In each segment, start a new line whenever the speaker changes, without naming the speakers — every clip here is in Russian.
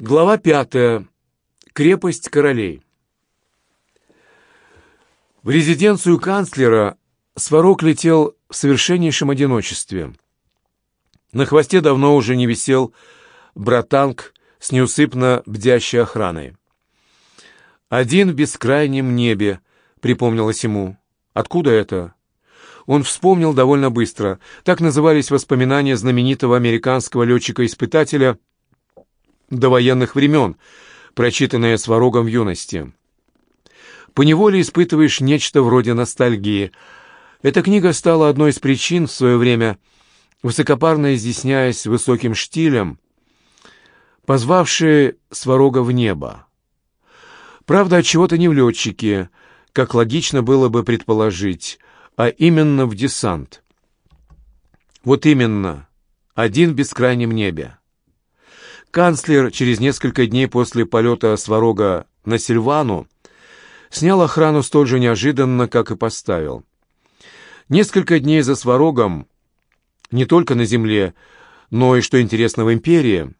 Глава пятая. Крепость королей. В резиденцию канцлера Сварог летел в совершеннейшем одиночестве. На хвосте давно уже не висел братанг с неусыпно бдящей охраной. «Один в бескрайнем небе», — припомнилось ему. «Откуда это?» Он вспомнил довольно быстро. Так назывались воспоминания знаменитого американского летчика-испытателя до военных времен, прочитанные Сварогом в юности. Поневоле испытываешь нечто вроде ностальгии. Эта книга стала одной из причин в свое время, высокопарно изъясняясь высоким штилем, позвавшей Сварога в небо. Правда, от чего-то не в летчике, как логично было бы предположить, а именно в десант. Вот именно, один в бескрайнем небе. Канцлер через несколько дней после полета Сварога на Сильвану снял охрану столь же неожиданно, как и поставил. Несколько дней за Сварогом, не только на земле, но и, что интересно, в империи,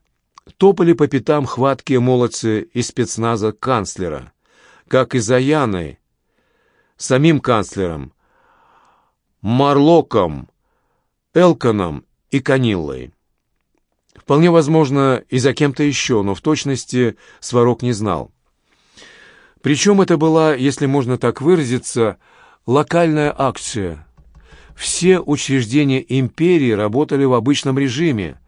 топали по пятам хваткие молодцы из спецназа канцлера, как и за Яной, самим канцлером, Марлоком, Элконом и Каниллой. Вполне возможно, и за кем-то еще, но в точности Сварог не знал. Причем это была, если можно так выразиться, локальная акция. Все учреждения империи работали в обычном режиме.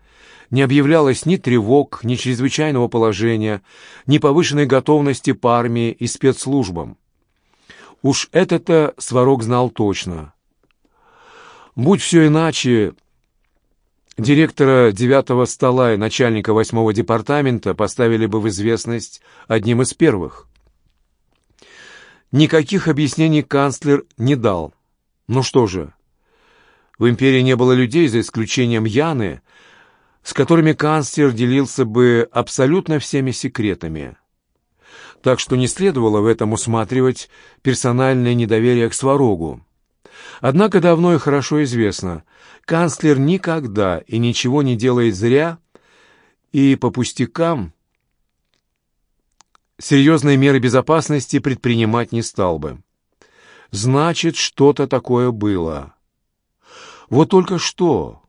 Не объявлялось ни тревог, ни чрезвычайного положения, ни повышенной готовности по армии и спецслужбам. Уж это-то Сварог знал точно. Будь все иначе, директора девятого стола и начальника восьмого департамента поставили бы в известность одним из первых. Никаких объяснений канцлер не дал. Ну что же, в империи не было людей, за исключением Яны, с которыми канцлер делился бы абсолютно всеми секретами. Так что не следовало в этом усматривать персональное недоверие к Сварогу. Однако давно и хорошо известно, канцлер никогда и ничего не делает зря, и по пустякам серьезные меры безопасности предпринимать не стал бы. Значит, что-то такое было. Вот только что.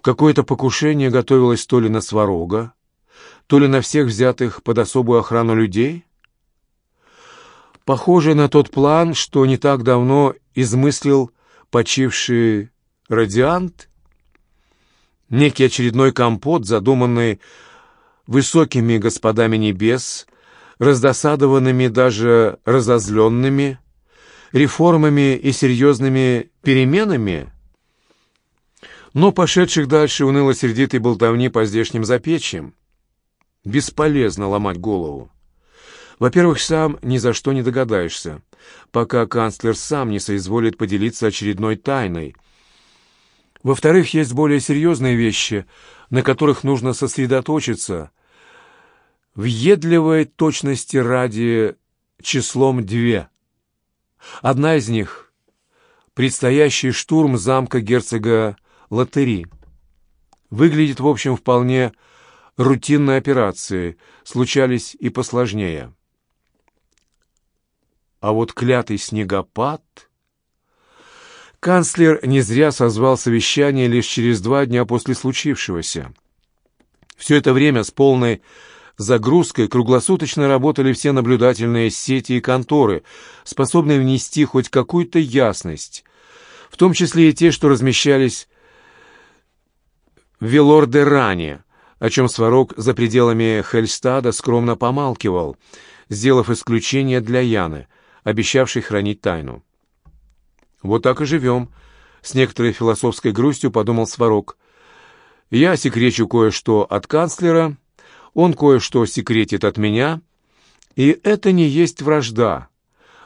Какое-то покушение готовилось то ли на Сварога, то ли на всех взятых под особую охрану людей? Похоже на тот план, что не так давно измыслил почивший радиант, некий очередной компот, задуманный высокими господами небес, раздосадованными даже разозленными, реформами и серьезными переменами, но пошедших дальше уныло-сердитой болтовни по здешним запечьям. Бесполезно ломать голову. Во-первых, сам ни за что не догадаешься, пока канцлер сам не соизволит поделиться очередной тайной. Во-вторых, есть более серьезные вещи, на которых нужно сосредоточиться — въедливой точности ради числом две. Одна из них — предстоящий штурм замка герцога Лотери. Выглядит, в общем, вполне рутинной операцией, случались и посложнее. А вот клятый снегопад... Канцлер не зря созвал совещание лишь через два дня после случившегося. Все это время с полной загрузкой круглосуточно работали все наблюдательные сети и конторы, способные внести хоть какую-то ясность, в том числе и те, что размещались в Велордеране, о чем Сварог за пределами Хельстада скромно помалкивал, сделав исключение для Яны, обещавшей хранить тайну. «Вот так и живем», — с некоторой философской грустью подумал Сварог. «Я секречу кое-что от канцлера, он кое-что секретит от меня, и это не есть вражда,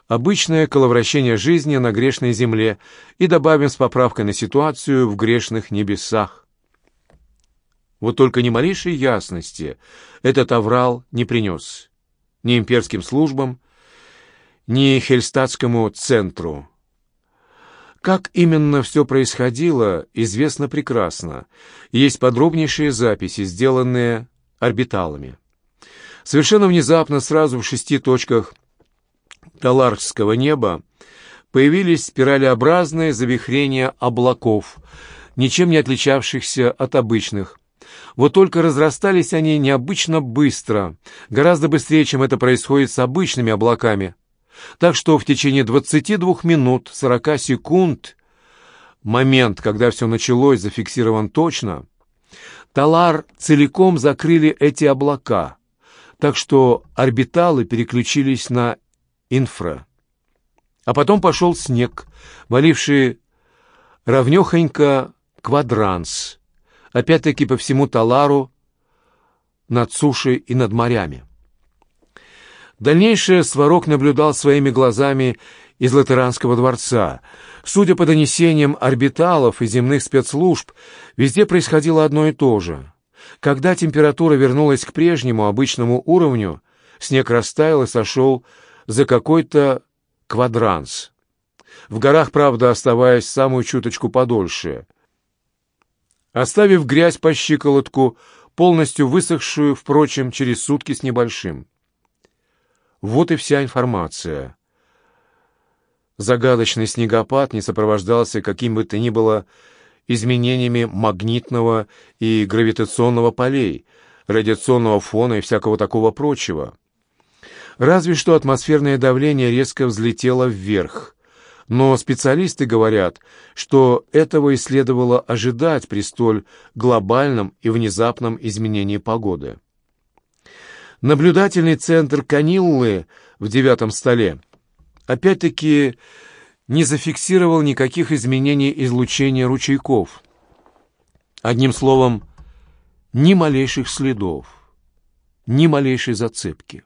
обычное коловращение жизни на грешной земле, и добавим с поправкой на ситуацию в грешных небесах. Вот только ни малейшей ясности этот аврал не принес ни имперским службам, ни Хельстатскому центру. Как именно все происходило, известно прекрасно. Есть подробнейшие записи, сделанные орбиталами. Совершенно внезапно, сразу в шести точках Таларского неба, появились спиралеобразные завихрения облаков, ничем не отличавшихся от обычных. Вот только разрастались они необычно быстро, гораздо быстрее, чем это происходит с обычными облаками. Так что в течение 22 минут 40 секунд, момент, когда все началось, зафиксирован точно, Талар целиком закрыли эти облака, так что орбиталы переключились на инфра. А потом пошел снег, валивший равнехонько квадранс, опять-таки по всему Талару, над сушей и над морями. Дальнейшее Сварог наблюдал своими глазами из Латеранского дворца. Судя по донесениям орбиталов и земных спецслужб, везде происходило одно и то же. Когда температура вернулась к прежнему обычному уровню, снег растаял и сошел за какой-то квадранс. В горах, правда, оставаясь самую чуточку подольше. Оставив грязь по щиколотку, полностью высохшую, впрочем, через сутки с небольшим. Вот и вся информация. Загадочный снегопад не сопровождался каким бы то ни было изменениями магнитного и гравитационного полей, радиационного фона и всякого такого прочего. Разве что атмосферное давление резко взлетело вверх. Но специалисты говорят, что этого и следовало ожидать при столь глобальном и внезапном изменении погоды. Наблюдательный центр Каниллы в девятом столе опять-таки не зафиксировал никаких изменений излучения ручейков. Одним словом, ни малейших следов, ни малейшей зацепки.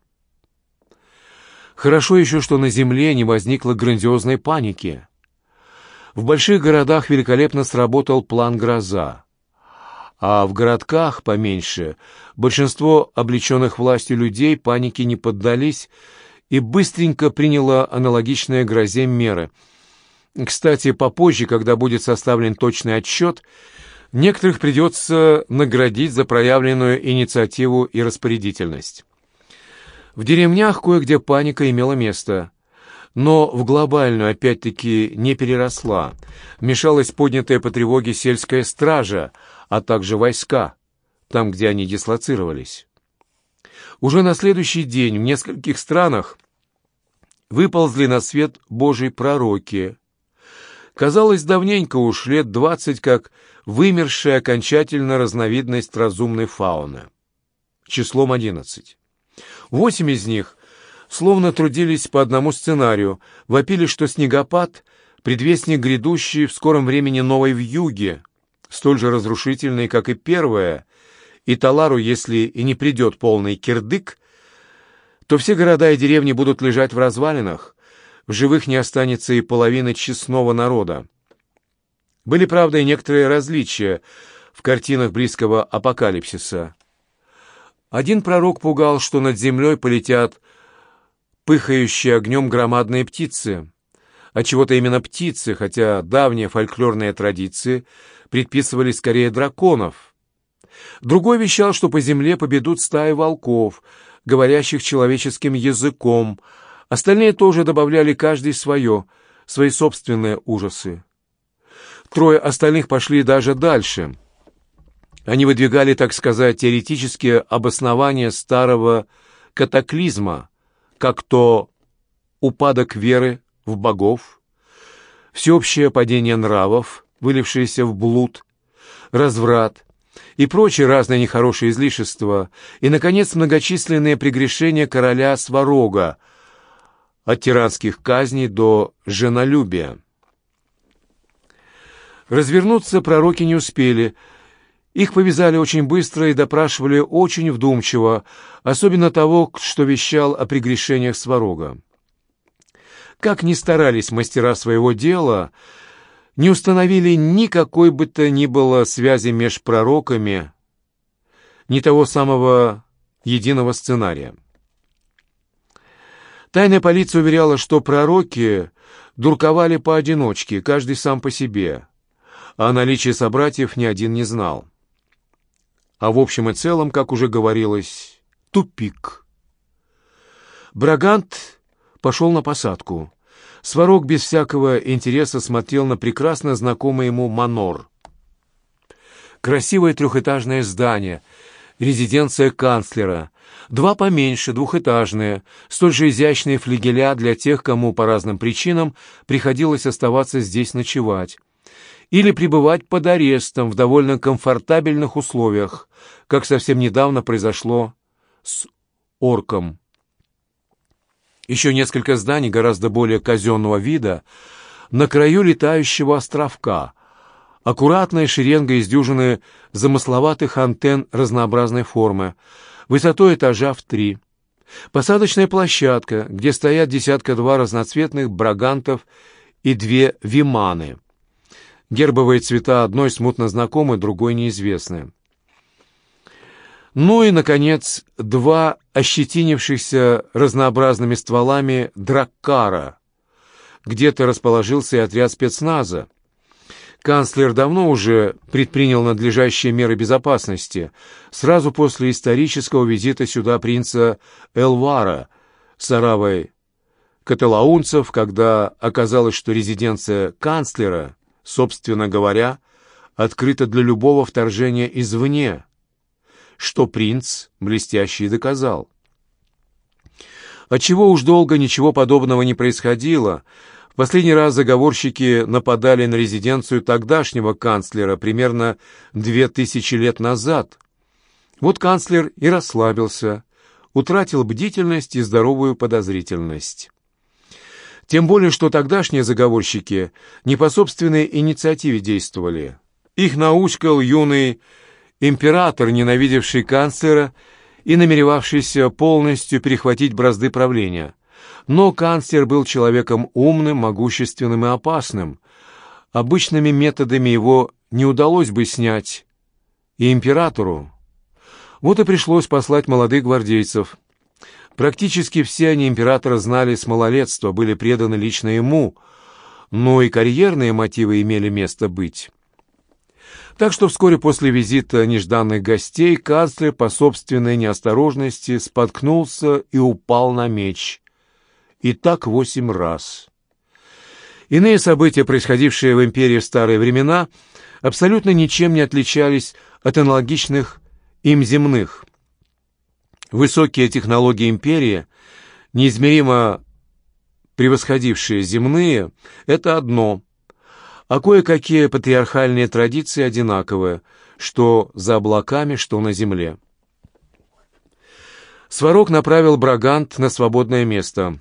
Хорошо еще, что на Земле не возникло грандиозной паники. В больших городах великолепно сработал план «Гроза». А в городках поменьше большинство облеченных властью людей панике не поддались и быстренько приняло аналогичные грозе меры. Кстати, попозже, когда будет составлен точный отчет, некоторых придется наградить за проявленную инициативу и распорядительность. В деревнях кое-где паника имела место, но в глобальную опять-таки не переросла. Вмешалась поднятая по тревоге сельская стража, а также войска, там, где они дислоцировались. Уже на следующий день в нескольких странах выползли на свет Божьи пророки. Казалось, давненько уж лет двадцать, как вымершая окончательно разновидность разумной фауны. Числом одиннадцать. Восемь из них словно трудились по одному сценарию, вопили, что снегопад — предвестник грядущей в скором времени новой вьюги, столь же разрушительной, как и первая, и Талару, если и не придет полный кирдык, то все города и деревни будут лежать в развалинах, в живых не останется и половины честного народа. Были, правда, и некоторые различия в картинах близкого апокалипсиса. Один пророк пугал, что над землей полетят пыхающие огнем громадные птицы. А чего-то именно птицы, хотя давние фольклорные традиции предписывали скорее драконов. Другой вещал, что по земле победут стаи волков, говорящих человеческим языком. Остальные тоже добавляли каждый свое, свои собственные ужасы. Трое остальных пошли даже дальше — они выдвигали, так сказать, теоретические обоснования старого катаклизма, как то упадок веры в богов, всеобщее падение нравов, вылившееся в блуд, разврат и прочие разные нехорошие излишества, и, наконец, многочисленные прегрешения короля Сварога, от тиранских казней до женолюбия. Развернуться пророки не успели – их повязали очень быстро и допрашивали очень вдумчиво, особенно того, что вещал о прегрешениях Сварога. Как ни старались мастера своего дела, не установили никакой бы то ни было связи между пророками, ни того самого единого сценария. Тайная полиция уверяла, что пророки дурковали поодиночке, каждый сам по себе, а о наличии собратьев ни один не знал. а в общем и целом, как уже говорилось, тупик. Брагант пошел на посадку. Сварог без всякого интереса смотрел на прекрасно знакомый ему манор. Красивое трехэтажное здание, резиденция канцлера, два поменьше, двухэтажные, столь же изящные флигеля для тех, кому по разным причинам приходилось оставаться здесь ночевать, или пребывать под арестом в довольно комфортабельных условиях, как совсем недавно произошло с орком. Еще несколько зданий гораздо более казенного вида на краю летающего островка, аккуратная шеренга из дюжины замысловатых антенн разнообразной формы, высотой этажа в три. Посадочная площадка, где стоят десятка-два разноцветных брагантов и две виманы. Гербовые цвета одной смутно знакомы, другой неизвестны. Ну и, наконец, два ощетинившихся разнообразными стволами драккара. Где-то расположился и отряд спецназа. Канцлер давно уже предпринял надлежащие меры безопасности, сразу после исторического визита сюда принца Элвара с аравой каталаунцев, когда оказалось, что резиденция канцлера, собственно говоря, открыта для любого вторжения извне – что принц блестяще доказал. Отчего уж долго ничего подобного не происходило. В последний раз заговорщики нападали на резиденцию тогдашнего канцлера примерно две тысячи лет назад. Вот канцлер и расслабился, утратил бдительность и здоровую подозрительность. Тем более, что тогдашние заговорщики не по собственной инициативе действовали. Их научкал юный император, ненавидевший канцлера и намеревавшийся полностью перехватить бразды правления. Но канцлер был человеком умным, могущественным и опасным. Обычными методами его не удалось бы снять. И императору. Вот и пришлось послать молодых гвардейцев. Практически все они императора знали с малолетства, были преданы лично ему, но и карьерные мотивы имели место быть. Так что вскоре после визита нежданных гостей канцлер по собственной неосторожности споткнулся и упал на меч. И так восемь раз. Иные события, происходившие в империи в старые времена, абсолютно ничем не отличались от аналогичных им земных. Высокие технологии империи, неизмеримо превосходившие земные, это одно – а кое-какие патриархальные традиции одинаковые, что за облаками, что на земле. Сварог направил Брагант на свободное место.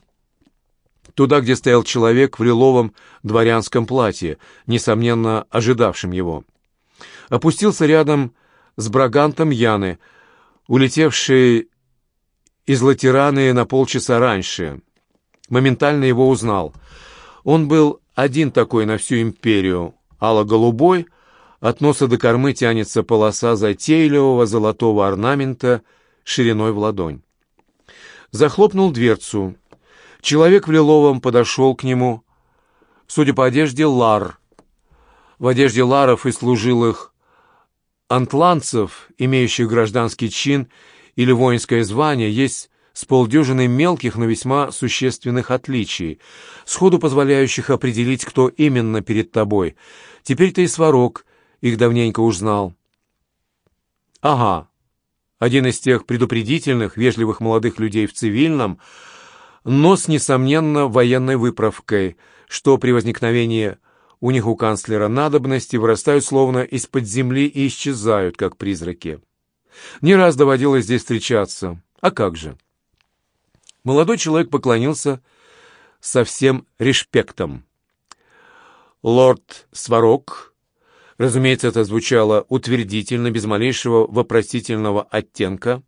Туда, где стоял человек в лиловом дворянском платье, несомненно, ожидавшим его. Опустился рядом с Брагантом Яны, улетевший из Латераны на полчаса раньше. Моментально его узнал. Он был один такой на всю империю, ало-голубой, от носа до кормы тянется полоса затейливого золотого орнамента шириной в ладонь. Захлопнул дверцу. Человек в лиловом подошел к нему. Судя по одежде, лар. В одежде ларов и служилых антланцев, имеющих гражданский чин или воинское звание, есть с полдюжины мелких, но весьма существенных отличий, сходу позволяющих определить, кто именно перед тобой. Теперь ты и сварог, их давненько уж знал. Ага, один из тех предупредительных, вежливых молодых людей в цивильном, но с, несомненно, военной выправкой, что при возникновении у них у канцлера надобности вырастают словно из-под земли и исчезают, как призраки. Не раз доводилось здесь встречаться. А как же? Молодой человек поклонился со всем респектом. «Лорд Сварог», разумеется, это звучало утвердительно, без малейшего вопросительного оттенка,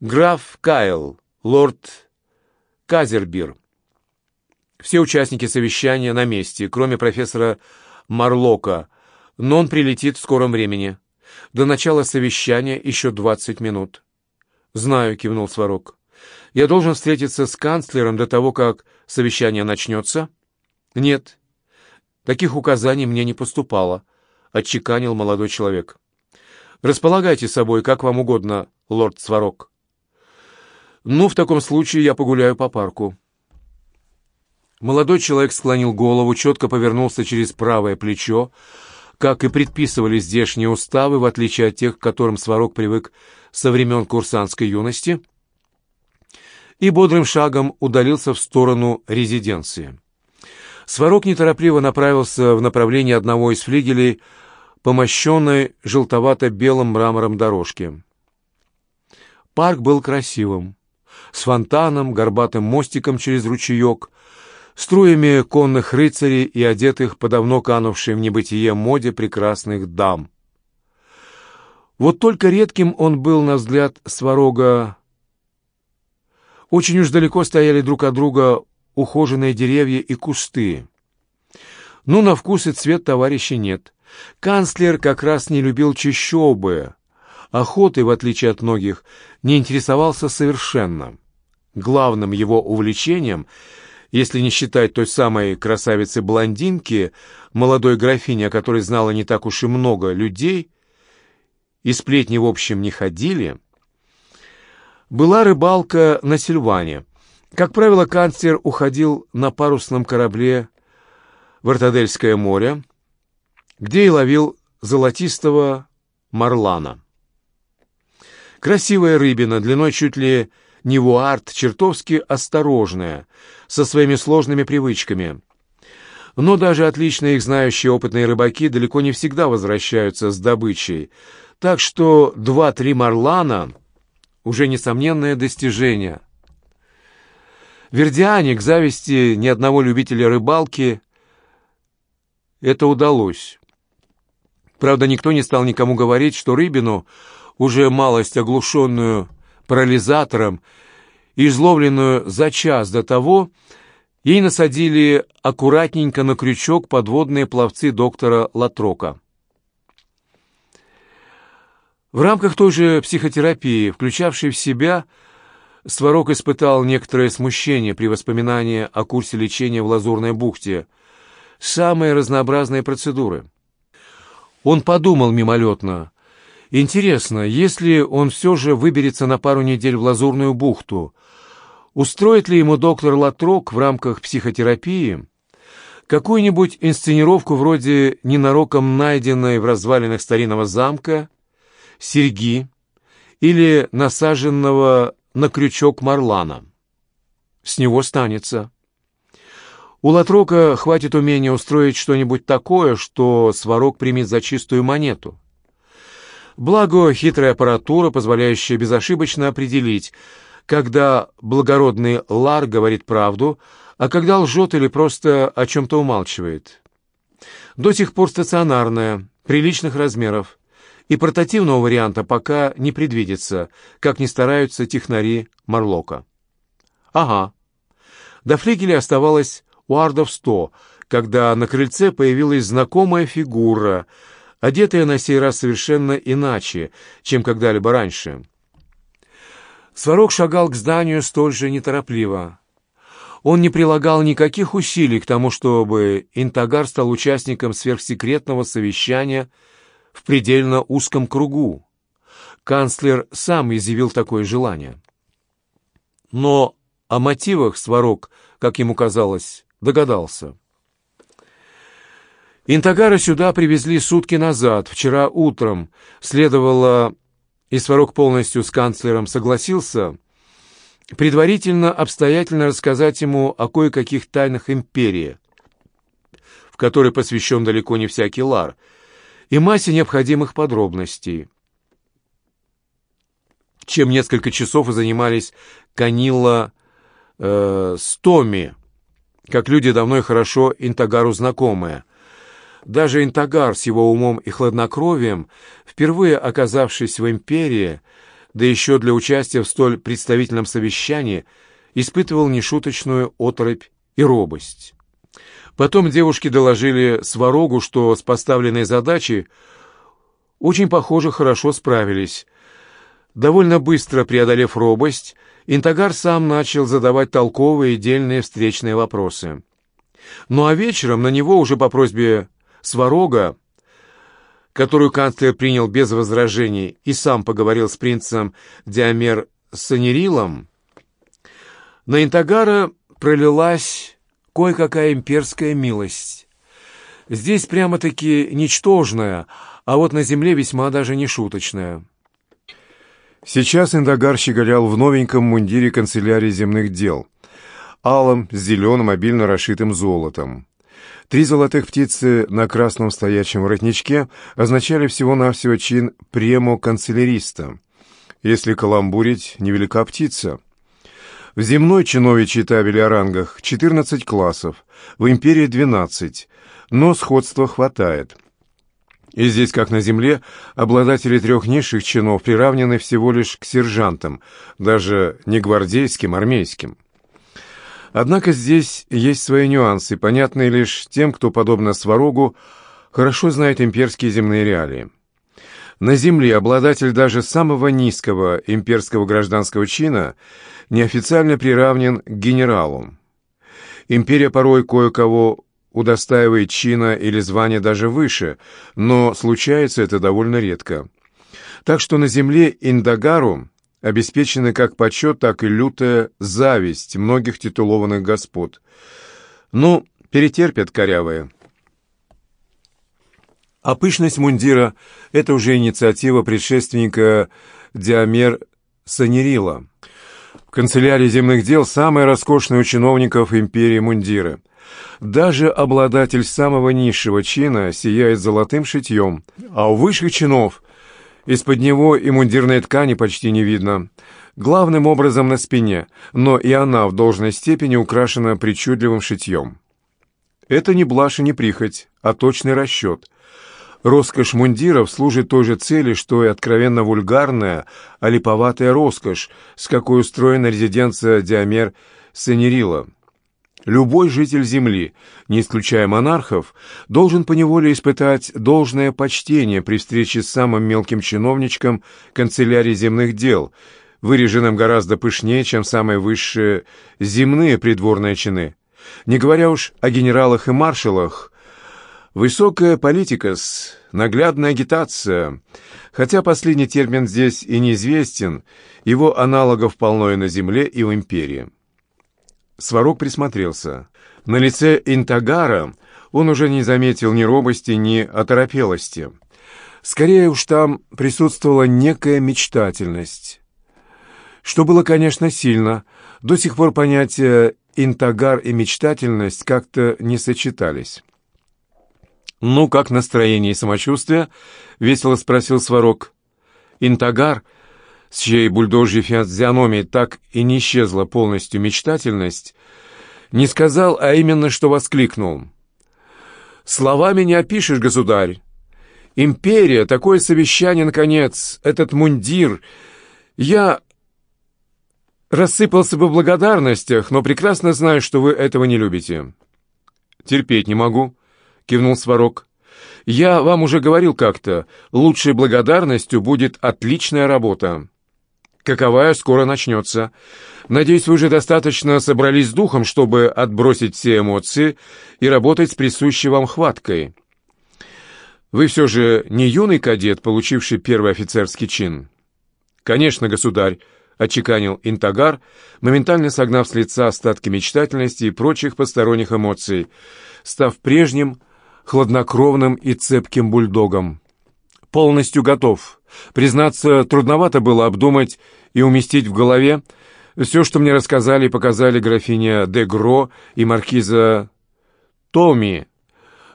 «Граф Кайл, лорд Казербир». Все участники совещания на месте, кроме профессора Марлока, но он прилетит в скором времени. До начала совещания еще двадцать минут. «Знаю», — кивнул Сварог. Я должен встретиться с канцлером до того, как совещание начнется? Нет. Таких указаний мне не поступало, отчеканил молодой человек. Располагайте собой, как вам угодно, лорд Сварог. Ну, в таком случае я погуляю по парку. Молодой человек склонил голову, четко повернулся через правое плечо, как и предписывали здешние уставы, в отличие от тех, к которым Сварог привык со времен курсантской юности, и бодрым шагом удалился в сторону резиденции. Сварог неторопливо направился в направлении одного из флигелей, помощенной желтовато-белым мрамором дорожки. Парк был красивым, с фонтаном, горбатым мостиком через ручеек, струями конных рыцарей и одетых по давно канувшей в небытие моде прекрасных дам. Вот только редким он был, на взгляд Сварога. Очень уж далеко стояли друг от друга ухоженные деревья и кусты. Ну, на вкус и цвет товарища нет. Канцлер как раз не любил чащобы. Охотой, в отличие от многих, не интересовался совершенно. Главным его увлечением — если не считать той самой красавицы-блондинки, молодой графини, о которой знало не так уж и много людей, и сплетни в общем не ходили, была рыбалка на Сильване. Как правило, канцлер уходил на парусном корабле в Артадельское море, где и ловил золотистого марлана. Красивая рыбина, длиной чуть ли Невуарт чертовски осторожная, со своими сложными привычками. Но даже отлично их знающие опытные рыбаки далеко не всегда возвращаются с добычей, так что два-три марлана — уже несомненное достижение. Вердиане, к зависти ни одного любителя рыбалки, это удалось. Правда, никто не стал никому говорить, что рыбину, уже малость оглушенную парализатором, изловленную за час до того, ей насадили аккуратненько на крючок подводные пловцы доктора Латрока. В рамках той же психотерапии, включавшей в себя, Сварог испытал некоторое смущение при воспоминании о курсе лечения в Лазурной бухте. Самые разнообразные процедуры. Он подумал мимолетно, Интересно, если он все же выберется на пару недель в Лазурную бухту, устроит ли ему доктор Латрок в рамках психотерапии какую-нибудь инсценировку вроде ненароком найденной в развалинах старинного замка, серьги или насаженного на крючок марлана? С него станется. У Латрока хватит умения устроить что-нибудь такое, что Сварог примет за чистую монету. Благо, хитрая аппаратура, позволяющая безошибочно определить, когда благородный Лар говорит правду, а когда лжет или просто о чем-то умалчивает. До сих пор стационарная, приличных размеров, и портативного варианта пока не предвидится, как ни стараются технари Марлока. Ага. До флигеля оставалось уардов сто, когда на крыльце появилась знакомая фигура — одетая на сей раз совершенно иначе, чем когда-либо раньше. Сварог шагал к зданию столь же неторопливо. Он не прилагал никаких усилий к тому, чтобы Интагар стал участником сверхсекретного совещания в предельно узком кругу. Канцлер сам изъявил такое желание. Но о мотивах Сварог, как ему казалось, догадался. Интагара сюда привезли сутки назад, вчера утром. Следовало, и Сварог полностью с канцлером согласился, предварительно обстоятельно рассказать ему о кое-каких тайнах империи, в которой посвящен далеко не всякий лар, и массе необходимых подробностей. Чем несколько часов и занимались Канила э, с Томи, как люди давно и хорошо Интагару знакомые – даже Интагар с его умом и хладнокровием, впервые оказавшись в империи, да еще для участия в столь представительном совещании, испытывал нешуточную оторопь и робость. Потом девушки доложили Сварогу, что с поставленной задачей очень, похоже, хорошо справились. Довольно быстро преодолев робость, Интагар сам начал задавать толковые и дельные встречные вопросы. Ну а вечером на него уже по просьбе Сварога, которую канцлер принял без возражений и сам поговорил с принцем Диамер Санерилом, на Интагара пролилась кое-какая имперская милость. Здесь прямо-таки ничтожная, а вот на земле весьма даже не шуточная. Сейчас Индагар щеголял в новеньком мундире канцелярии земных дел, алом с зеленым обильно расшитым золотом. Три золотых птицы на красном стоячем воротничке означали всего-навсего чин премо-канцеляриста. Если каламбурить, невелика птица. В земной чиновичьей табели о рангах 14 классов, в империи 12, но сходства хватает. И здесь, как на земле, обладатели трех низших чинов приравнены всего лишь к сержантам, даже не гвардейским, армейским. Однако здесь есть свои нюансы, понятные лишь тем, кто, подобно Сварогу, хорошо знает имперские земные реалии. На земле обладатель даже самого низкого имперского гражданского чина неофициально приравнен к генералу. Империя порой кое-кого удостаивает чина или звания даже выше, но случается это довольно редко. Так что на земле Индагару обеспечены как почет, так и лютая зависть многих титулованных господ. Ну, перетерпят корявые. А пышность мундира — это уже инициатива предшественника Диамер Санерила. Канцелярии земных дел самые роскошные у чиновников империи мундиры — даже обладатель самого низшего чина сияет золотым шитьем, а у высших чинов из-под него и мундирной ткани почти не видно. Главным образом на спине, но и она в должной степени украшена причудливым шитьем. Это не блажь и не прихоть, а точный расчет. Роскошь мундиров служит той же цели, что и откровенно вульгарная, а липоватая роскошь, с какой устроена резиденция Диамер Сенерила. Любой житель Земли, не исключая монархов, должен поневоле испытать должное почтение при встрече с самым мелким чиновничком канцелярии земных дел, выреженным гораздо пышнее, чем самые высшие земные придворные чины. Не говоря уж о генералах и маршалах, высокая политика с наглядная агитация, хотя последний термин здесь и неизвестен, его аналогов полно и на Земле, и в империи. Сварог присмотрелся. На лице Интагара он уже не заметил ни робости, ни оторопелости. Скорее уж там присутствовала некая мечтательность. Что было, конечно, сильно. До сих пор понятия «интагар» и «мечтательность» как-то не сочетались. «Ну, как настроение и самочувствие?» — весело спросил Сварог. «Интагар — с чьей бульдожьей физиономией так и не исчезла полностью мечтательность, не сказал, а именно что воскликнул. «Словами не опишешь, государь! Империя, такое совещание, наконец, этот мундир! Я рассыпался бы в благодарностях, но прекрасно знаю, что вы этого не любите». «Терпеть не могу», — кивнул Сварог. «Я вам уже говорил как-то, лучшей благодарностью будет отличная работа» каковая скоро начнется. Надеюсь, вы уже достаточно собрались с духом, чтобы отбросить все эмоции и работать с присущей вам хваткой. Вы все же не юный кадет, получивший первый офицерский чин? Конечно, государь, — отчеканил Интагар, моментально согнав с лица остатки мечтательности и прочих посторонних эмоций, став прежним, хладнокровным и цепким бульдогом. «Полностью готов. Признаться, трудновато было обдумать и уместить в голове все, что мне рассказали и показали графиня де Гро и маркиза Томи,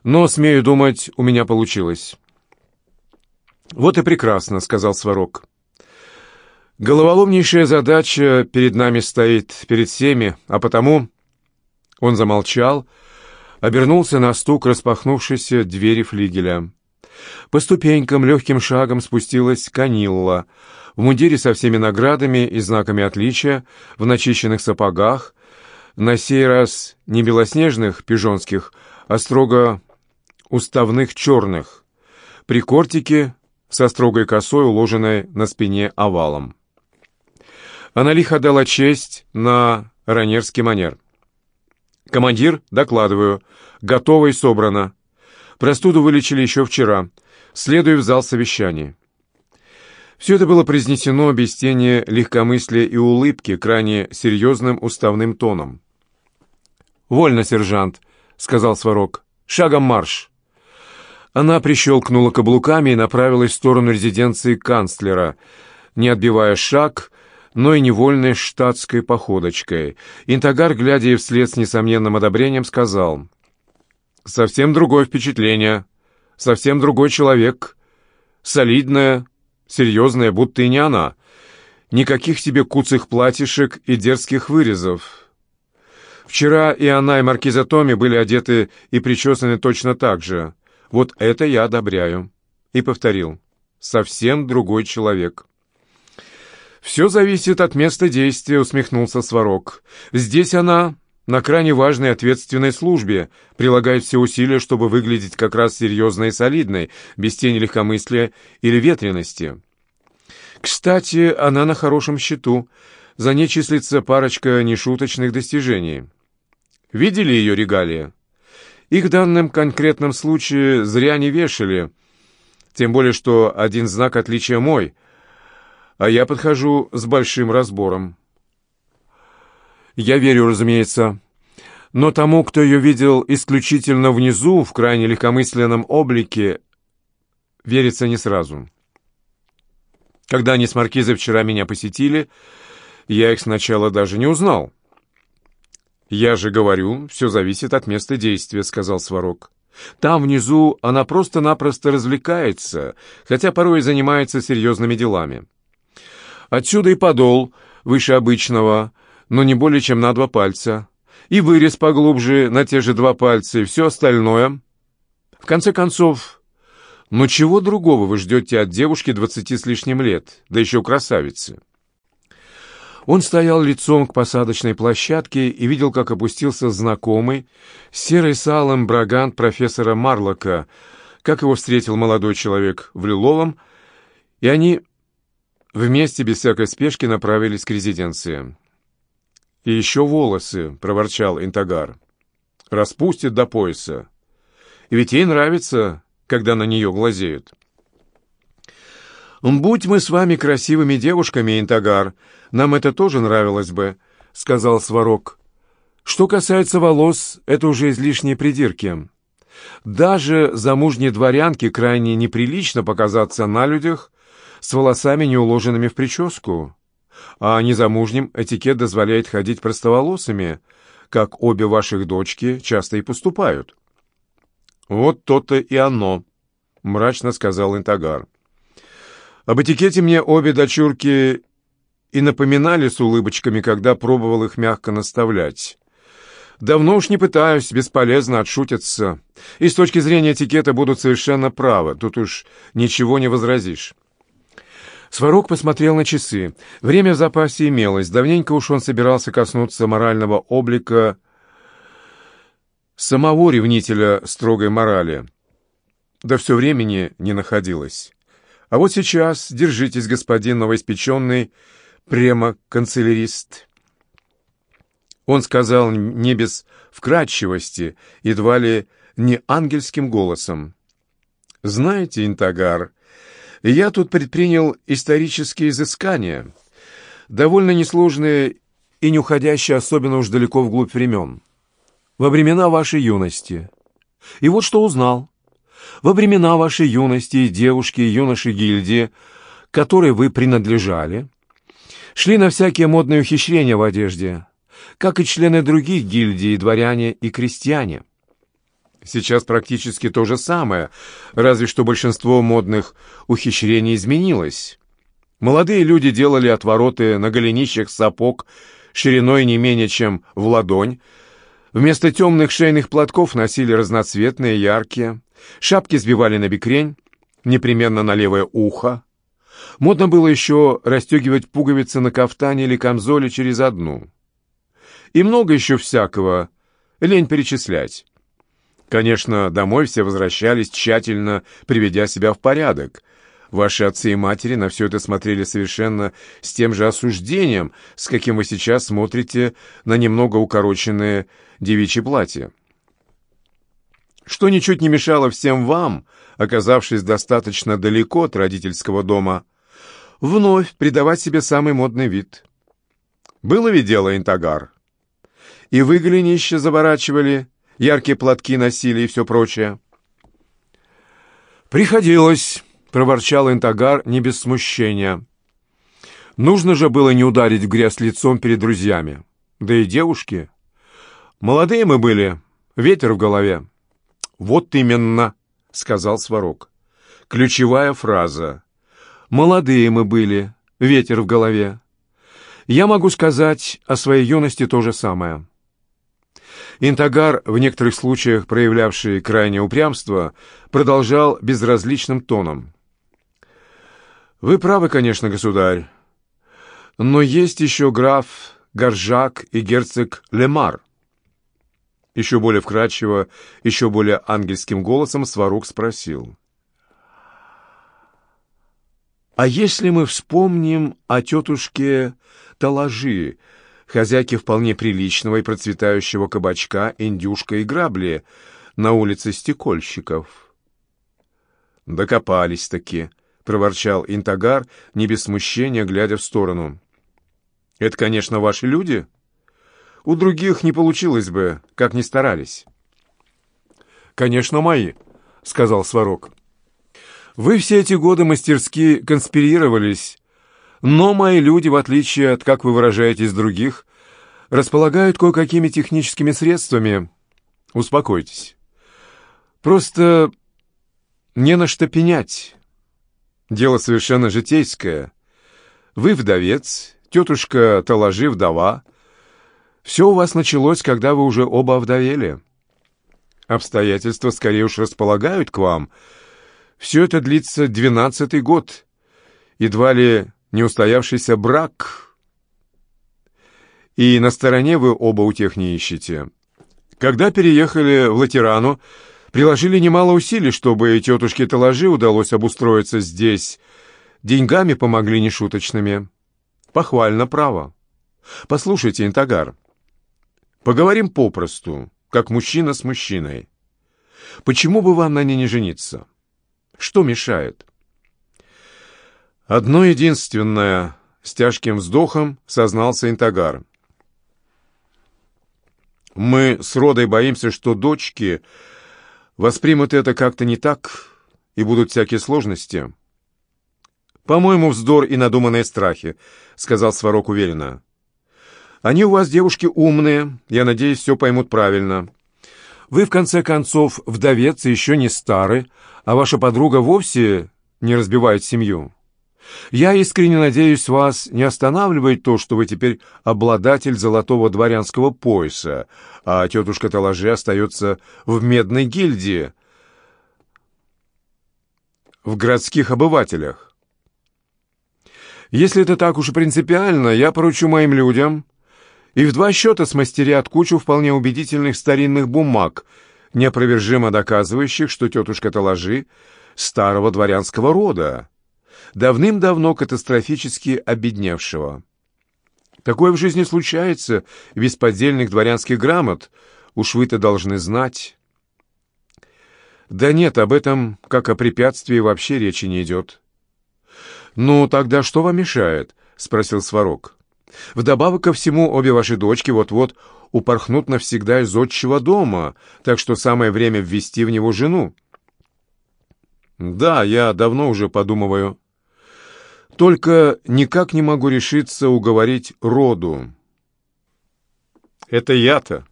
но, смею думать, у меня получилось. «Вот и прекрасно», — сказал Сварог. «Головоломнейшая задача перед нами стоит, перед всеми, а потому...» Он замолчал, обернулся на стук распахнувшейся двери флигеля. По ступенькам легким шагом спустилась Канилла — в мундире со всеми наградами и знаками отличия, в начищенных сапогах, на сей раз не белоснежных пижонских, а строго уставных черных, при кортике со строгой косой, уложенной на спине овалом. Она лихо дала честь на ранерский манер. «Командир, докладываю, готово и собрано. Простуду вылечили еще вчера. следуя в зал совещаний. Все это было произнесено без тени легкомыслия и улыбки, крайне серьезным уставным тоном. «Вольно, сержант», — сказал Сварог. «Шагом марш!» Она прищелкнула каблуками и направилась в сторону резиденции канцлера, не отбивая шаг, но и невольной штатской походочкой. Интагар, глядя ей вслед с несомненным одобрением, сказал, «Совсем другое впечатление, совсем другой человек, солидная, серьезная, будто и не она. Никаких себе куцых платьишек и дерзких вырезов. Вчера и она, и маркиза Томи были одеты и причесаны точно так же. Вот это я одобряю». И повторил, «Совсем другой человек». «Все зависит от места действия», — усмехнулся Сварог. «Здесь она на крайне важной ответственной службе, прилагает все усилия, чтобы выглядеть как раз серьезной и солидной, без тени легкомыслия или ветренности. Кстати, она на хорошем счету, за ней числится парочка нешуточных достижений. Видели ее регалии? Их в данном конкретном случае зря не вешали, тем более что один знак отличия мой, а я подхожу с большим разбором. Я верю, разумеется. Но тому, кто ее видел исключительно внизу, в крайне легкомысленном облике, верится не сразу. Когда они с Маркизой вчера меня посетили, я их сначала даже не узнал. «Я же говорю, все зависит от места действия», — сказал Сварог. «Там внизу она просто-напросто развлекается, хотя порой занимается серьезными делами. Отсюда и подол выше обычного, но не более чем на два пальца, и вырез поглубже на те же два пальца, и все остальное. В конце концов, ну чего другого вы ждете от девушки двадцати с лишним лет, да еще красавицы? Он стоял лицом к посадочной площадке и видел, как опустился знакомый, серый салом брагант профессора Марлока, как его встретил молодой человек в лиловом, и они вместе без всякой спешки направились к резиденции. «И еще волосы», — проворчал Интагар. «Распустит до пояса. И ведь ей нравится, когда на нее глазеют». «Будь мы с вами красивыми девушками, Интагар, нам это тоже нравилось бы», — сказал Сварог. «Что касается волос, это уже излишние придирки. Даже замужней дворянке крайне неприлично показаться на людях с волосами, не уложенными в прическу а незамужним этикет дозволяет ходить простоволосыми, как обе ваших дочки часто и поступают». «Вот то-то и оно», — мрачно сказал Интагар. «Об этикете мне обе дочурки и напоминали с улыбочками, когда пробовал их мягко наставлять. Давно уж не пытаюсь, бесполезно отшутиться. И с точки зрения этикета будут совершенно правы, тут уж ничего не возразишь». Сварог посмотрел на часы. Время в запасе имелось. Давненько уж он собирался коснуться морального облика самого ревнителя строгой морали. Да все времени не находилось. А вот сейчас, держитесь, господин новоиспеченный прямо-канцелярист. Он сказал не без вкрадчивости, едва ли не ангельским голосом. «Знаете, Интагар, я тут предпринял исторические изыскания, довольно несложные и не уходящие особенно уж далеко вглубь времен. Во времена вашей юности. И вот что узнал. Во времена вашей юности девушки и юноши гильдии, которой вы принадлежали, шли на всякие модные ухищрения в одежде, как и члены других гильдий, дворяне и крестьяне. Сейчас практически то же самое, разве что большинство модных ухищрений изменилось. Молодые люди делали отвороты на голенищах сапог шириной не менее чем в ладонь, вместо темных шейных платков носили разноцветные, яркие, шапки сбивали на бекрень, непременно на левое ухо. Модно было еще расстегивать пуговицы на кафтане или камзоле через одну. И много еще всякого, лень перечислять. Конечно, домой все возвращались, тщательно приведя себя в порядок. Ваши отцы и матери на все это смотрели совершенно с тем же осуждением, с каким вы сейчас смотрите на немного укороченные девичьи платья. что ничуть не мешало всем вам, оказавшись достаточно далеко от родительского дома, вновь придавать себе самый модный вид. Было ведь дело, Интагар? И вы голенище заворачивали, яркие платки носили и все прочее. «Приходилось», — проворчал Интагар не без смущения. «Нужно же было не ударить в грязь лицом перед друзьями. Да и девушки. Молодые мы были, ветер в голове». «Вот именно», — сказал Сварог. «Ключевая фраза. Молодые мы были, ветер в голове. Я могу сказать о своей юности то же самое». Интагар, в некоторых случаях проявлявший крайнее упрямство, продолжал безразличным тоном. «Вы правы, конечно, государь, но есть еще граф Горжак и герцог Лемар». Еще более вкрадчиво, еще более ангельским голосом Сварук спросил. «А если мы вспомним о тетушке Таложи, хозяйки вполне приличного и процветающего кабачка «Индюшка и грабли» на улице Стекольщиков. «Докопались-таки», — проворчал Интагар, не без смущения, глядя в сторону. «Это, конечно, ваши люди. У других не получилось бы, как ни старались». «Конечно, мои», — сказал Сварог. «Вы все эти годы мастерски конспирировались, но мои люди, в отличие от, как вы выражаетесь, других, располагают кое-какими техническими средствами. Успокойтесь. Просто не на что пенять. Дело совершенно житейское. Вы вдовец, тетушка Таложи вдова. Все у вас началось, когда вы уже оба овдовели. Обстоятельства скорее уж располагают к вам. Все это длится двенадцатый год. Едва ли неустоявшийся брак. И на стороне вы оба утех не ищете. Когда переехали в Латерану, приложили немало усилий, чтобы тетушке Таложи удалось обустроиться здесь. Деньгами помогли нешуточными. Похвально, право. Послушайте, Интагар, поговорим попросту, как мужчина с мужчиной. Почему бы вам на ней не жениться? Что мешает? Одно единственное, с тяжким вздохом сознался Интагар. Мы с Родой боимся, что дочки воспримут это как-то не так и будут всякие сложности. «По-моему, вздор и надуманные страхи», — сказал Сварог уверенно. «Они у вас, девушки, умные, я надеюсь, все поймут правильно. Вы, в конце концов, вдовец и еще не стары, а ваша подруга вовсе не разбивает семью». Я искренне надеюсь, вас не останавливает то, что вы теперь обладатель золотого дворянского пояса, а тетушка Таложи остается в медной гильдии, в городских обывателях. Если это так уж принципиально, я поручу моим людям и в два счета смастерят кучу вполне убедительных старинных бумаг, неопровержимо доказывающих, что тетушка Таложи старого дворянского рода давным-давно катастрофически обедневшего. Такое в жизни случается без поддельных дворянских грамот, уж вы-то должны знать. Да нет, об этом, как о препятствии, вообще речи не идет. «Ну, тогда что вам мешает?» — спросил Сварог. «Вдобавок ко всему, обе ваши дочки вот-вот упорхнут навсегда из отчего дома, так что самое время ввести в него жену». «Да, я давно уже подумываю», только никак не могу решиться уговорить роду. Это я-то.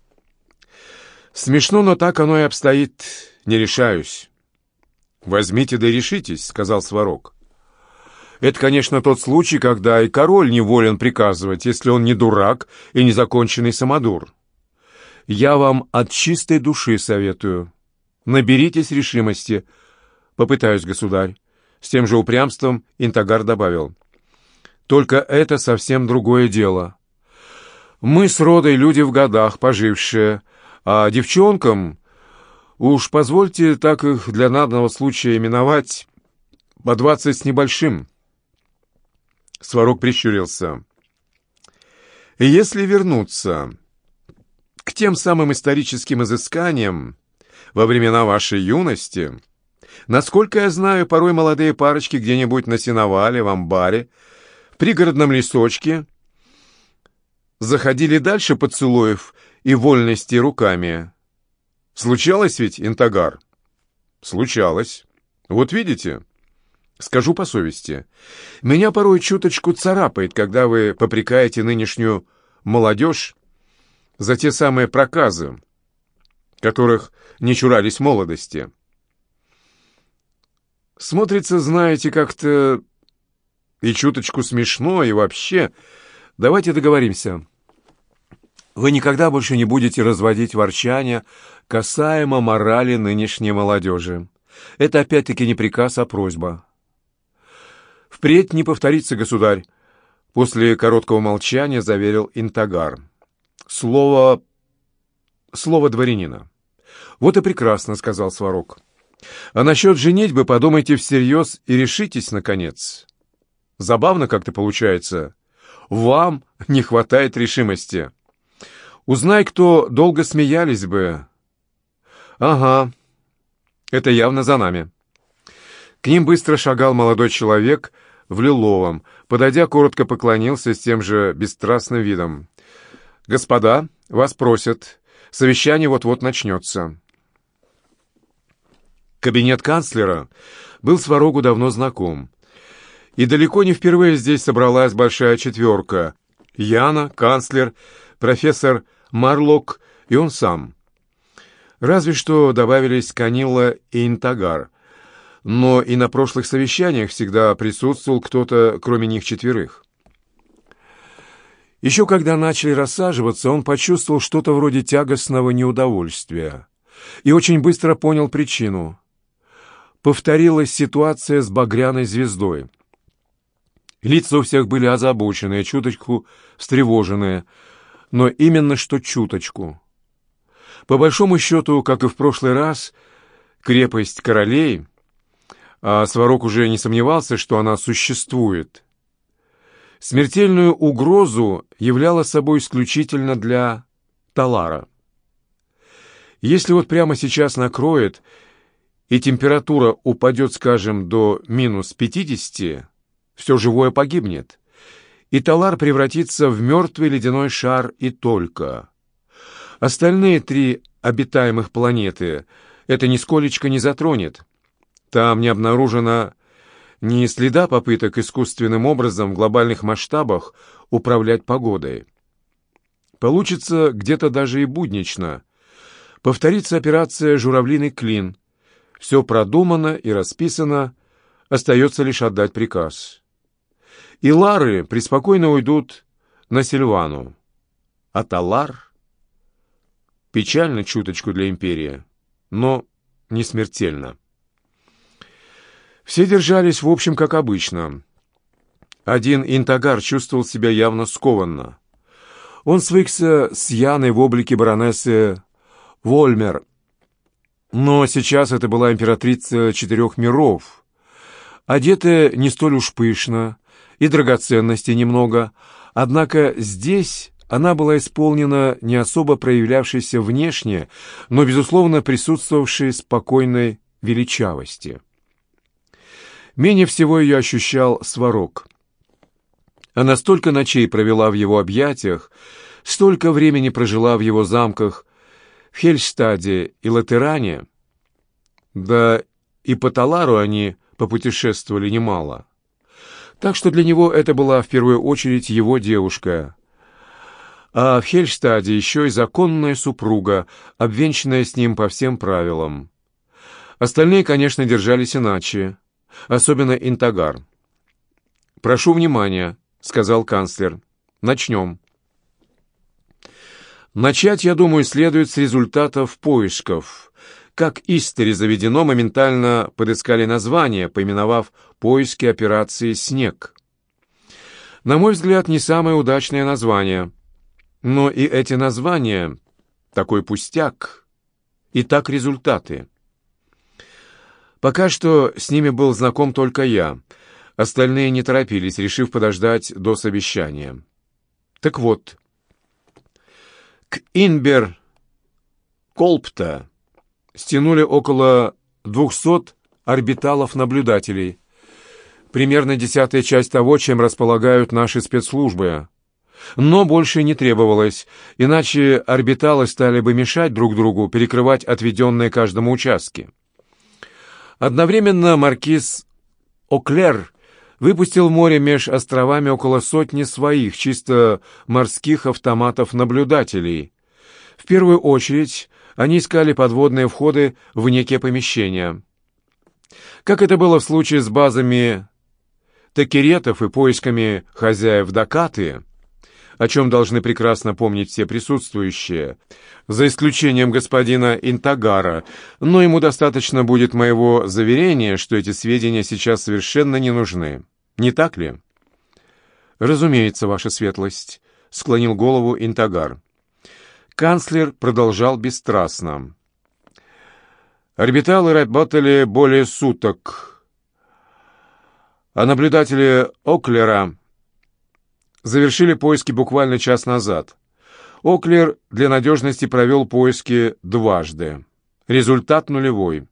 Смешно, но так оно и обстоит. Не решаюсь. Возьмите да решитесь, сказал Сварог. Это, конечно, тот случай, когда и король не волен приказывать, если он не дурак и не законченный самодур. Я вам от чистой души советую. Наберитесь решимости. Попытаюсь, государь. С тем же упрямством Интагар добавил. «Только это совсем другое дело. Мы с Родой люди в годах, пожившие, а девчонкам, уж позвольте так их для надного случая именовать, по двадцать с небольшим». Сварог прищурился. «Если вернуться к тем самым историческим изысканиям, во времена вашей юности. Насколько я знаю, порой молодые парочки где-нибудь на сеновале, в амбаре, в пригородном лесочке заходили дальше поцелуев и вольности руками. Случалось ведь, Интагар? Случалось. Вот видите? Скажу по совести. Меня порой чуточку царапает, когда вы попрекаете нынешнюю молодежь за те самые проказы, которых не чурались молодости. Смотрится, знаете, как-то и чуточку смешно, и вообще. Давайте договоримся. Вы никогда больше не будете разводить ворчания касаемо морали нынешней молодежи. Это опять-таки не приказ, а просьба. «Впредь не повторится, государь», — после короткого молчания заверил Интагар. «Слово... слово дворянина». «Вот и прекрасно», — сказал Сварог. «А насчет женитьбы подумайте всерьез и решитесь, наконец. Забавно как-то получается. Вам не хватает решимости. Узнай, кто, долго смеялись бы». «Ага, это явно за нами». К ним быстро шагал молодой человек в лиловом. Подойдя, коротко поклонился с тем же бесстрастным видом. «Господа, вас просят. Совещание вот-вот начнется». Кабинет канцлера был Сварогу давно знаком. И далеко не впервые здесь собралась большая четверка. Яна, канцлер, профессор Марлок и он сам. Разве что добавились Канила и Интагар. Но и на прошлых совещаниях всегда присутствовал кто-то, кроме них четверых. Еще когда начали рассаживаться, он почувствовал что-то вроде тягостного неудовольствия и очень быстро понял причину. Повторилась ситуация с багряной звездой. Лица у всех были озабоченные, чуточку встревоженные, но именно что чуточку. По большому счету, как и в прошлый раз, крепость королей, а Сварог уже не сомневался, что она существует, смертельную угрозу являла собой исключительно для Талара. Если вот прямо сейчас накроет, и температура упадет, скажем, до минус 50, все живое погибнет, и Талар превратится в мертвый ледяной шар и только. Остальные три обитаемых планеты это нисколечко не затронет. Там не обнаружено ни следа попыток искусственным образом в глобальных масштабах управлять погодой. Получится где-то даже и буднично. Повторится операция «Журавлиный клин». Все продумано и расписано, остается лишь отдать приказ. И Лары преспокойно уйдут на Сильвану. А Талар... Печально чуточку для империи, но не смертельно. Все держались, в общем, как обычно. Один Интагар чувствовал себя явно скованно. Он свыкся с Яной в облике баронессы Вольмер. Но сейчас это была императрица четырех миров, одетая не столь уж пышно, и драгоценностей немного, однако здесь она была исполнена не особо проявлявшейся внешне, но, безусловно, присутствовавшей спокойной величавости. Менее всего ее ощущал Сварог. Она столько ночей провела в его объятиях, столько времени прожила в его замках Хельстаде и Латеране, да и по Талару они попутешествовали немало. Так что для него это была в первую очередь его девушка, а в Хельштаде еще и законная супруга, обвенчанная с ним по всем правилам. Остальные, конечно, держались иначе, особенно Интагар. «Прошу внимания», — сказал канцлер. «Начнем». Начать, я думаю, следует с результатов поисков. Как истори заведено, моментально подыскали название, поименовав поиски операции «Снег». На мой взгляд, не самое удачное название — но и эти названия — такой пустяк, и так результаты. Пока что с ними был знаком только я. Остальные не торопились, решив подождать до совещания. Так вот, к Инбер Колпта стянули около 200 орбиталов-наблюдателей. Примерно десятая часть того, чем располагают наши спецслужбы. Но больше не требовалось, иначе орбиталы стали бы мешать друг другу перекрывать отведенные каждому участки. Одновременно маркиз Оклер выпустил море меж островами около сотни своих чисто морских автоматов-наблюдателей. В первую очередь они искали подводные входы в некие помещения. Как это было в случае с базами такеретов и поисками хозяев Дакаты, о чем должны прекрасно помнить все присутствующие, за исключением господина Интагара, но ему достаточно будет моего заверения, что эти сведения сейчас совершенно не нужны. Не так ли? «Разумеется, ваша светлость», — склонил голову Интагар. Канцлер продолжал бесстрастно. Орбиталы работали более суток, а наблюдатели Оклера завершили поиски буквально час назад. Оклер для надежности провел поиски дважды. Результат нулевой.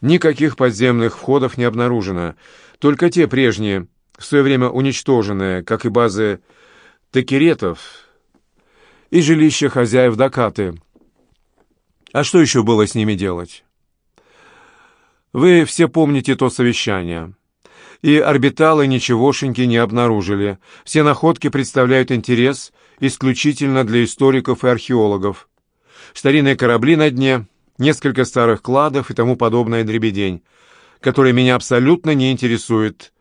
Никаких подземных входов не обнаружено, только те прежние, в свое время уничтоженные, как и базы текеретов и жилища хозяев Дакаты. А что еще было с ними делать? Вы все помните то совещание. И орбиталы ничегошеньки не обнаружили. Все находки представляют интерес исключительно для историков и археологов. Старинные корабли на дне, несколько старых кладов и тому подобное дребедень, которые меня абсолютно не интересует.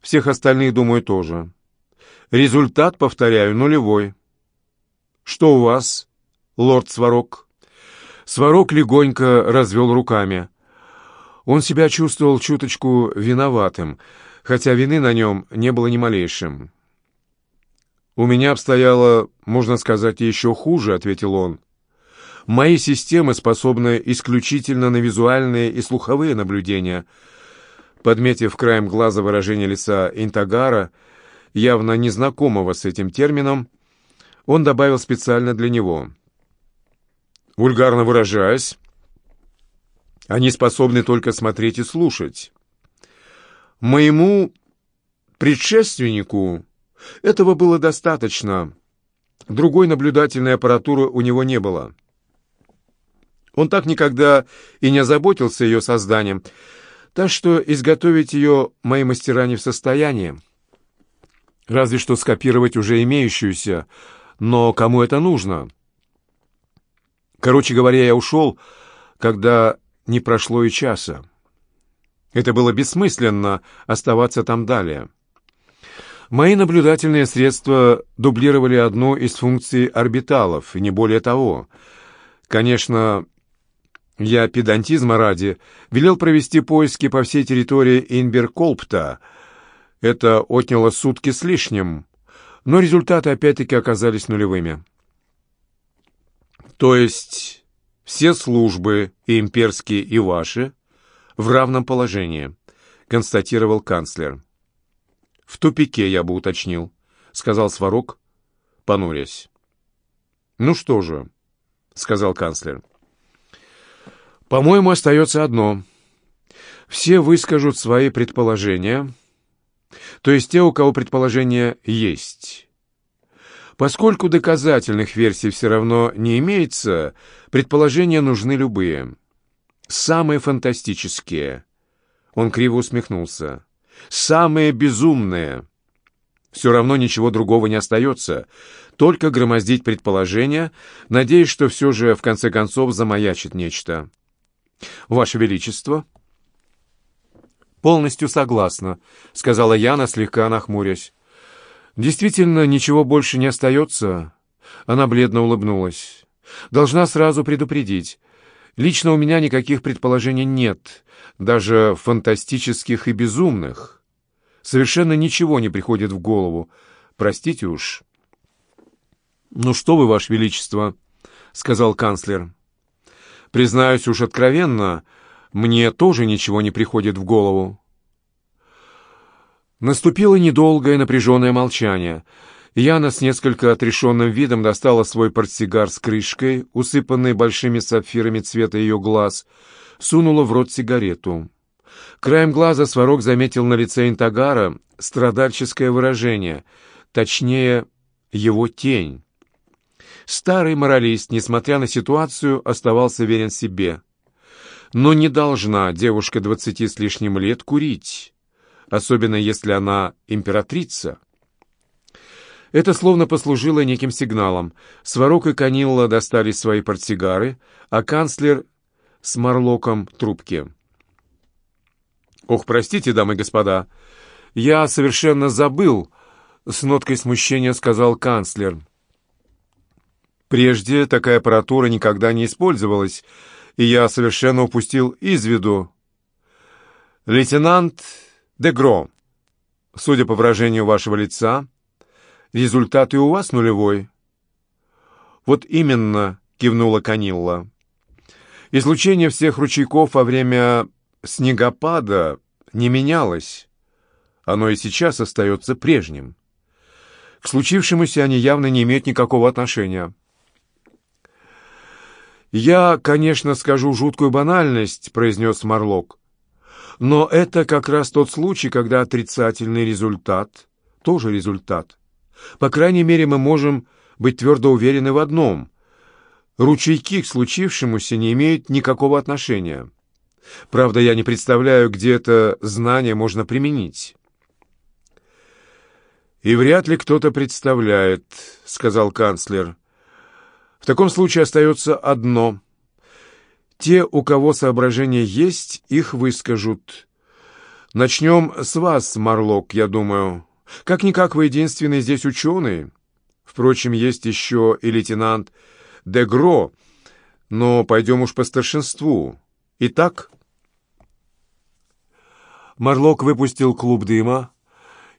Всех остальных, думаю, тоже. Результат, повторяю, нулевой. Что у вас, лорд Сварог? Сварог легонько развел руками. Он себя чувствовал чуточку виноватым, хотя вины на нем не было ни малейшим. «У меня обстояло, можно сказать, еще хуже», — ответил он. «Мои системы способны исключительно на визуальные и слуховые наблюдения». Подметив краем глаза выражение лица Интагара, явно незнакомого с этим термином, он добавил специально для него. «Вульгарно выражаясь, они способны только смотреть и слушать. Моему предшественнику этого было достаточно. Другой наблюдательной аппаратуры у него не было. Он так никогда и не озаботился ее созданием, так что изготовить ее мои мастера не в состоянии. Разве что скопировать уже имеющуюся, но кому это нужно? Короче говоря, я ушел, когда не прошло и часа. Это было бессмысленно оставаться там далее. Мои наблюдательные средства дублировали одну из функций орбиталов, и не более того. Конечно, я педантизма ради велел провести поиски по всей территории Инберколпта. Это отняло сутки с лишним, но результаты опять-таки оказались нулевыми. То есть все службы, и имперские, и ваши, в равном положении, констатировал канцлер. В тупике, я бы уточнил, сказал Сварог, понурясь. Ну что же, сказал канцлер. По-моему, остается одно. Все выскажут свои предположения, то есть те, у кого предположения есть. Поскольку доказательных версий все равно не имеется, предположения нужны любые. Самые фантастические. Он криво усмехнулся. Самые безумные. Все равно ничего другого не остается. Только громоздить предположения, надеясь, что все же в конце концов замаячит нечто. «Ваше Величество!» «Полностью согласна», — сказала Яна, слегка нахмурясь. Действительно, ничего больше не остается. Она бледно улыбнулась. Должна сразу предупредить. Лично у меня никаких предположений нет, даже фантастических и безумных. Совершенно ничего не приходит в голову. Простите уж. «Ну что вы, Ваше Величество», — сказал канцлер. «Признаюсь уж откровенно, мне тоже ничего не приходит в голову. Наступило недолгое напряженное молчание. Яна с несколько отрешенным видом достала свой портсигар с крышкой, усыпанной большими сапфирами цвета ее глаз, сунула в рот сигарету. Краем глаза Сварог заметил на лице Интагара страдальческое выражение, точнее, его тень. Старый моралист, несмотря на ситуацию, оставался верен себе. Но не должна девушка двадцати с лишним лет курить, особенно если она императрица. Это словно послужило неким сигналом. Сварог и Канилла достали свои портсигары, а канцлер с Марлоком трубки. «Ох, простите, дамы и господа, я совершенно забыл», — с ноткой смущения сказал канцлер. «Прежде такая аппаратура никогда не использовалась, и я совершенно упустил из виду. Лейтенант Дегро, судя по выражению вашего лица, результат и у вас нулевой». «Вот именно», — кивнула Канилла. «Излучение всех ручейков во время снегопада не менялось. Оно и сейчас остается прежним. К случившемуся они явно не имеют никакого отношения. «Я, конечно, скажу жуткую банальность», — произнес Марлок. «Но это как раз тот случай, когда отрицательный результат тоже результат. По крайней мере, мы можем быть твердо уверены в одном. Ручейки к случившемуся не имеют никакого отношения». Правда, я не представляю, где это знание можно применить. «И вряд ли кто-то представляет», — сказал канцлер. «В таком случае остается одно. Те, у кого соображения есть, их выскажут. Начнем с вас, Марлок, я думаю. Как-никак вы единственный здесь ученый. Впрочем, есть еще и лейтенант Дегро, но пойдем уж по старшинству». Итак, Марлок выпустил клуб дыма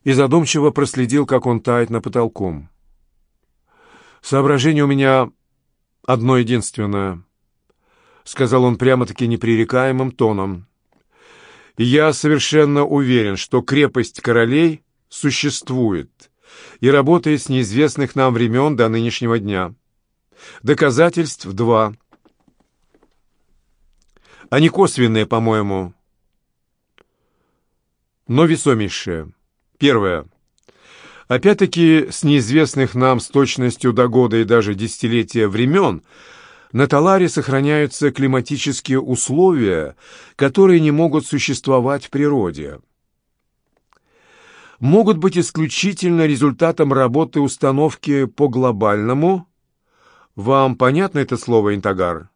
и задумчиво проследил, как он тает на потолком. «Соображение у меня одно единственное», — сказал он прямо-таки непререкаемым тоном. «Я совершенно уверен, что крепость королей существует и работает с неизвестных нам времен до нынешнего дня. Доказательств два — они косвенные, по-моему, но весомейшие. Первое. Опять-таки, с неизвестных нам с точностью до года и даже десятилетия времен на Таларе сохраняются климатические условия, которые не могут существовать в природе. Могут быть исключительно результатом работы установки по глобальному. Вам понятно это слово, Интагар?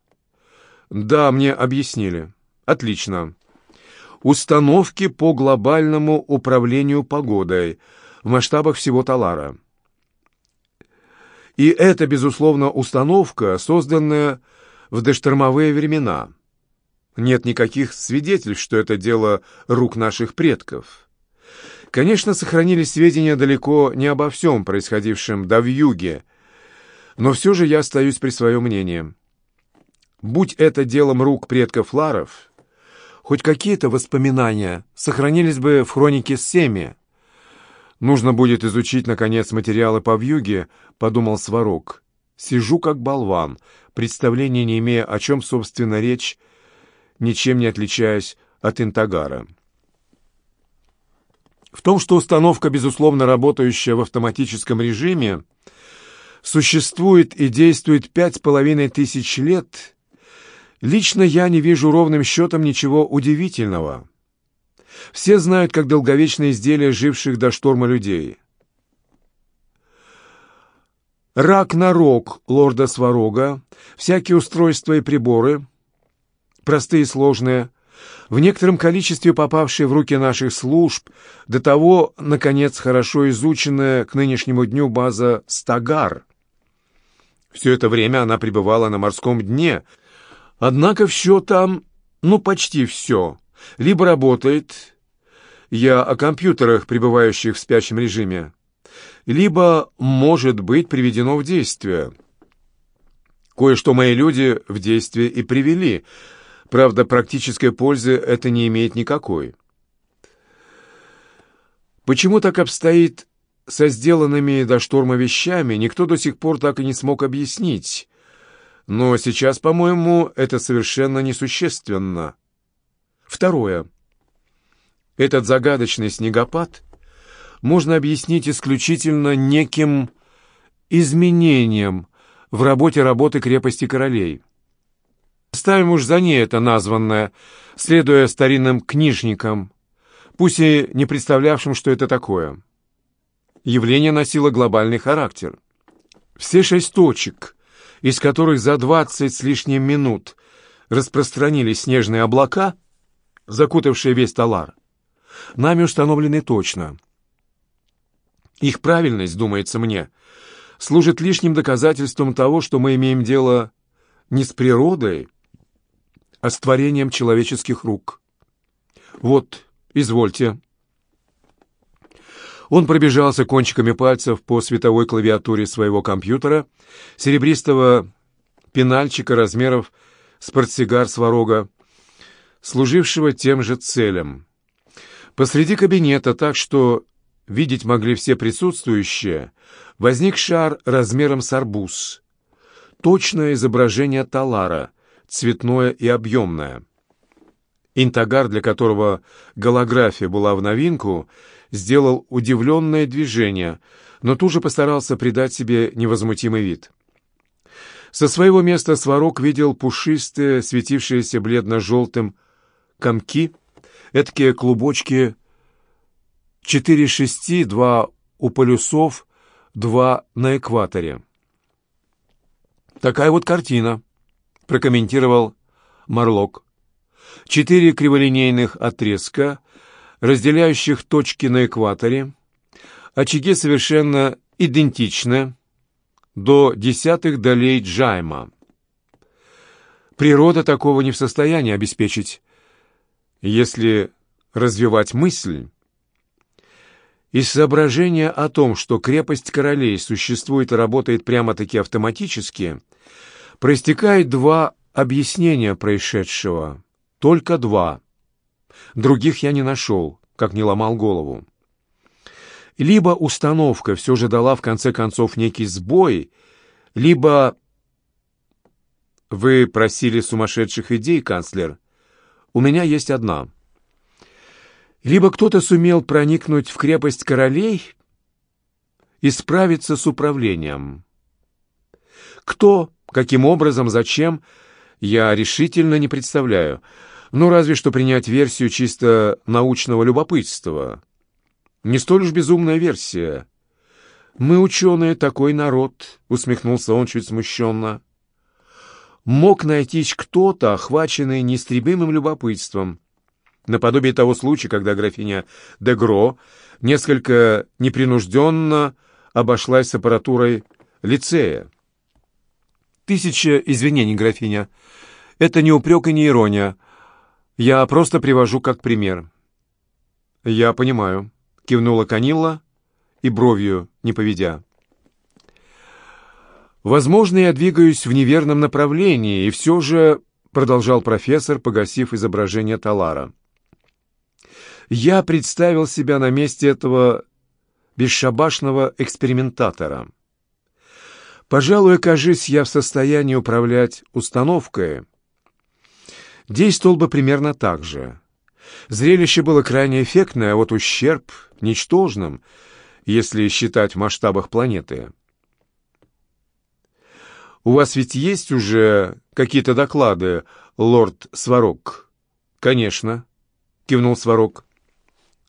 Да, мне объяснили. Отлично. Установки по глобальному управлению погодой в масштабах всего Талара. И это, безусловно, установка, созданная в доштормовые времена. Нет никаких свидетельств, что это дело рук наших предков. Конечно, сохранились сведения далеко не обо всем происходившем до в юге, но все же я остаюсь при своем мнении. Будь это делом рук предков Ларов, хоть какие-то воспоминания сохранились бы в хронике Семи. Нужно будет изучить, наконец, материалы по вьюге, подумал Сварог. Сижу как болван, представления не имея, о чем, собственно, речь, ничем не отличаясь от Интагара. В том, что установка, безусловно работающая в автоматическом режиме, существует и действует пять с половиной тысяч лет, Лично я не вижу ровным счетом ничего удивительного. Все знают, как долговечные изделия живших до шторма людей. Рак на рог лорда Сварога, всякие устройства и приборы, простые и сложные, в некотором количестве попавшие в руки наших служб, до того, наконец, хорошо изученная к нынешнему дню база «Стагар». Все это время она пребывала на морском дне — Однако все там, ну почти все, либо работает, я о компьютерах, пребывающих в спящем режиме, либо может быть приведено в действие. Кое-что мои люди в действие и привели, правда, практической пользы это не имеет никакой. Почему так обстоит со сделанными до шторма вещами никто до сих пор так и не смог объяснить. Но сейчас, по-моему, это совершенно несущественно. Второе. Этот загадочный снегопад можно объяснить исключительно неким изменением в работе работы крепости королей. Ставим уж за ней это названное, следуя старинным книжникам, пусть и не представлявшим, что это такое. Явление носило глобальный характер. Все шесть точек, из которых за двадцать с лишним минут распространились снежные облака, закутавшие весь талар, нами установлены точно. Их правильность, думается мне, служит лишним доказательством того, что мы имеем дело не с природой, а с творением человеческих рук. Вот, извольте. Он пробежался кончиками пальцев по световой клавиатуре своего компьютера, серебристого пенальчика размеров с портсигар сварога, служившего тем же целям. Посреди кабинета, так что видеть могли все присутствующие, возник шар размером с арбуз. Точное изображение талара, цветное и объемное. Интагар, для которого голография была в новинку, сделал удивленное движение, но тут же постарался придать себе невозмутимый вид. Со своего места Сварог видел пушистые, светившиеся бледно-желтым комки, эткие клубочки четыре шести, два у полюсов, два на экваторе. «Такая вот картина», — прокомментировал Марлок. «Четыре криволинейных отрезка, разделяющих точки на экваторе. Очаги совершенно идентичны до десятых долей Джайма. Природа такого не в состоянии обеспечить. Если развивать мысль, из соображения о том, что крепость королей существует и работает прямо-таки автоматически, проистекает два объяснения происшедшего. Только два. Других я не нашел, как не ломал голову. Либо установка все же дала в конце концов некий сбой, либо... Вы просили сумасшедших идей, канцлер. У меня есть одна. Либо кто-то сумел проникнуть в крепость королей и справиться с управлением. Кто, каким образом, зачем, я решительно не представляю. Ну, разве что принять версию чисто научного любопытства. Не столь уж безумная версия. «Мы, ученые, такой народ», — усмехнулся он чуть смущенно. «Мог найтись кто-то, охваченный неистребимым любопытством, наподобие того случая, когда графиня Дегро несколько непринужденно обошлась с аппаратурой лицея. «Тысяча извинений, графиня. Это не упрек и не ирония. Я просто привожу как пример». «Я понимаю», — кивнула Канилла и бровью не поведя. «Возможно, я двигаюсь в неверном направлении, и все же...» — продолжал профессор, погасив изображение Талара. «Я представил себя на месте этого бесшабашного экспериментатора. Пожалуй, окажись я в состоянии управлять установкой, действовал бы примерно так же. Зрелище было крайне эффектное, а вот ущерб ничтожным, если считать в масштабах планеты. «У вас ведь есть уже какие-то доклады, лорд Сварог?» «Конечно», — кивнул Сварог.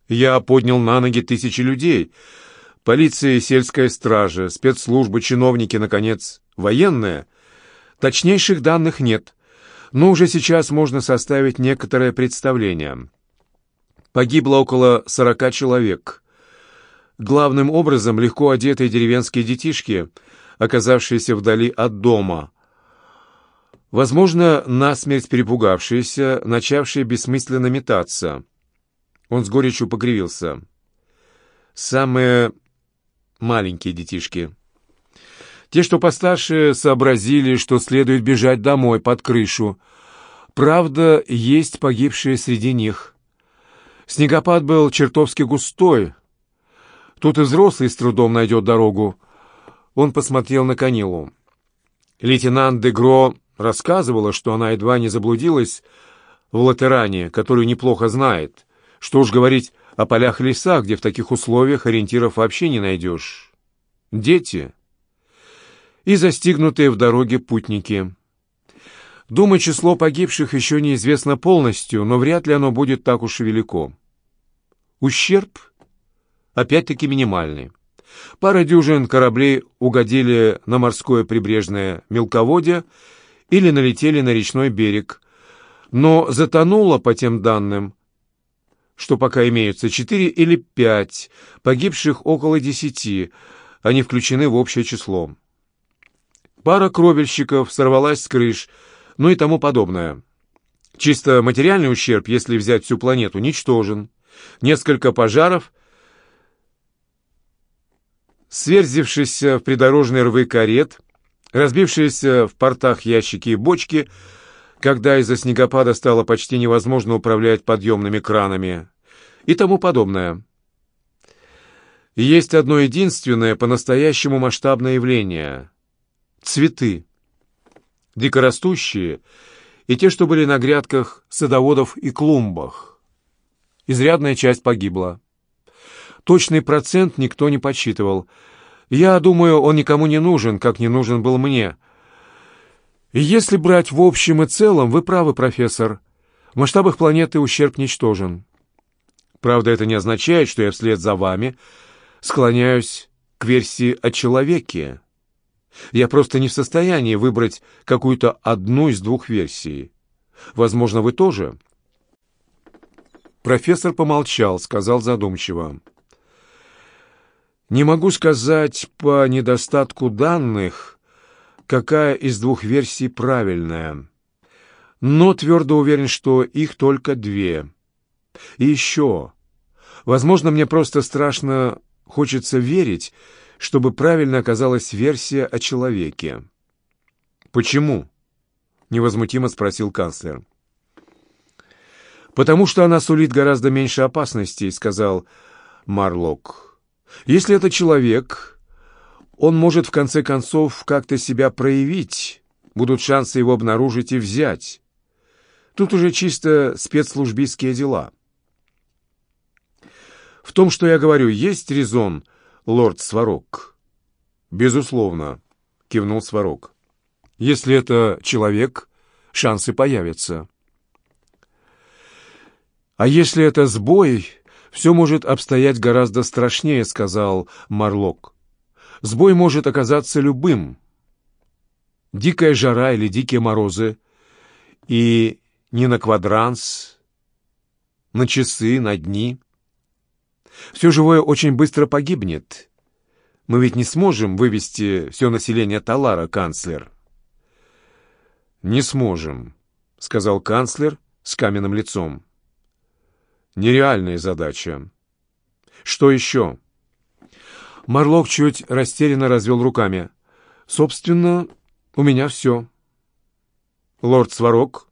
«Я поднял на ноги тысячи людей. Полиция сельская стража, спецслужбы, чиновники, наконец, военные. Точнейших данных нет но уже сейчас можно составить некоторое представление. Погибло около сорока человек. Главным образом легко одетые деревенские детишки, оказавшиеся вдали от дома. Возможно, насмерть перепугавшиеся, начавшие бессмысленно метаться. Он с горечью покривился. Самые маленькие детишки. Те, что постарше, сообразили, что следует бежать домой под крышу. Правда, есть погибшие среди них. Снегопад был чертовски густой. Тут и взрослый с трудом найдет дорогу. Он посмотрел на Канилу. Лейтенант Дегро рассказывала, что она едва не заблудилась в Латеране, которую неплохо знает. Что уж говорить о полях леса, где в таких условиях ориентиров вообще не найдешь. Дети и застигнутые в дороге путники. Думаю, число погибших еще неизвестно полностью, но вряд ли оно будет так уж и велико. Ущерб опять-таки минимальный. Пара дюжин кораблей угодили на морское прибрежное мелководье или налетели на речной берег, но затонуло, по тем данным, что пока имеются четыре или пять, погибших около десяти, они включены в общее число. Пара кровельщиков сорвалась с крыш, ну и тому подобное. Чисто материальный ущерб, если взять всю планету, ничтожен. Несколько пожаров, сверзившийся в придорожные рвы карет, разбившиеся в портах ящики и бочки, когда из-за снегопада стало почти невозможно управлять подъемными кранами и тому подобное. Есть одно единственное по-настоящему масштабное явление — цветы. Дикорастущие и те, что были на грядках садоводов и клумбах. Изрядная часть погибла. Точный процент никто не подсчитывал. Я думаю, он никому не нужен, как не нужен был мне. Если брать в общем и целом, вы правы, профессор. В масштабах планеты ущерб ничтожен. Правда, это не означает, что я вслед за вами склоняюсь к версии о человеке. Я просто не в состоянии выбрать какую-то одну из двух версий. Возможно, вы тоже. Профессор помолчал, сказал задумчиво. Не могу сказать по недостатку данных, какая из двух версий правильная, но твердо уверен, что их только две. И еще, возможно, мне просто страшно хочется верить, чтобы правильно оказалась версия о человеке. «Почему?» — невозмутимо спросил канцлер. «Потому что она сулит гораздо меньше опасностей», — сказал Марлок. Если это человек, он может в конце концов как-то себя проявить, будут шансы его обнаружить и взять. Тут уже чисто спецслужбистские дела. В том, что я говорю, есть резон, лорд Сварог? Безусловно, кивнул Сварог. Если это человек, шансы появятся. А если это сбой, «Все может обстоять гораздо страшнее», — сказал Марлок. «Сбой может оказаться любым. Дикая жара или дикие морозы. И не на квадранс, на часы, на дни. Все живое очень быстро погибнет. Мы ведь не сможем вывести все население Талара, канцлер». «Не сможем», — сказал канцлер с каменным лицом. Нереальная задача. Что еще? Марлок чуть растерянно развел руками. Собственно, у меня все. Лорд Сварог?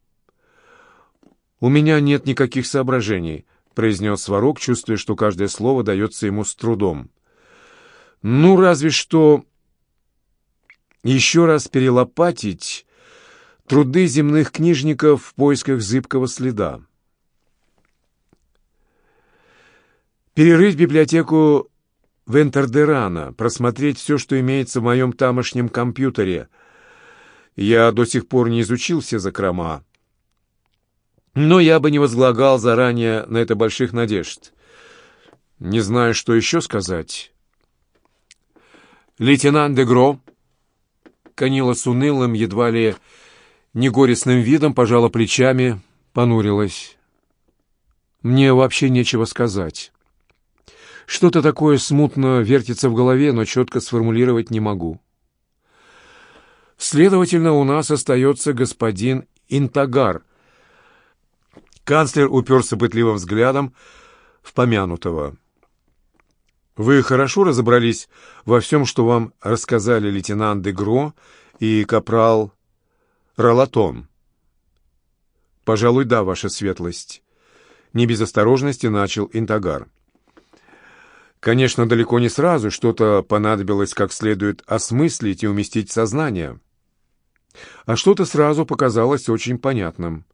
У меня нет никаких соображений, произнес Сварог, чувствуя, что каждое слово дается ему с трудом. Ну, разве что еще раз перелопатить труды земных книжников в поисках зыбкого следа. перерыть библиотеку Вентердерана, просмотреть все, что имеется в моем тамошнем компьютере. Я до сих пор не изучил все закрома. Но я бы не возлагал заранее на это больших надежд. Не знаю, что еще сказать. Лейтенант Дегро, Канила с унылым, едва ли не горестным видом, пожала плечами, понурилась. Мне вообще нечего сказать. Что-то такое смутно вертится в голове, но четко сформулировать не могу. Следовательно, у нас остается господин Интагар. Канцлер уперся пытливым взглядом в помянутого. Вы хорошо разобрались во всем, что вам рассказали лейтенант Дегро и капрал Ролатон? Пожалуй, да, ваша светлость. Не без осторожности начал Интагар. Конечно, далеко не сразу что-то понадобилось как следует осмыслить и уместить в сознание. А что-то сразу показалось очень понятным.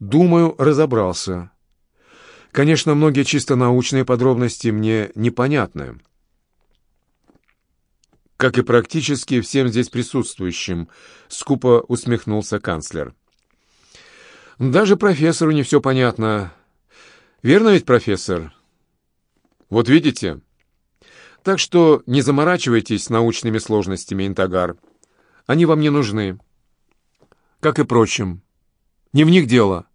Думаю, разобрался. Конечно, многие чисто научные подробности мне непонятны. Как и практически всем здесь присутствующим, скупо усмехнулся канцлер. Даже профессору не все понятно. Верно ведь, профессор? Вот видите? Так что не заморачивайтесь научными сложностями, Интагар. Они вам не нужны. Как и прочим. Не в них дело.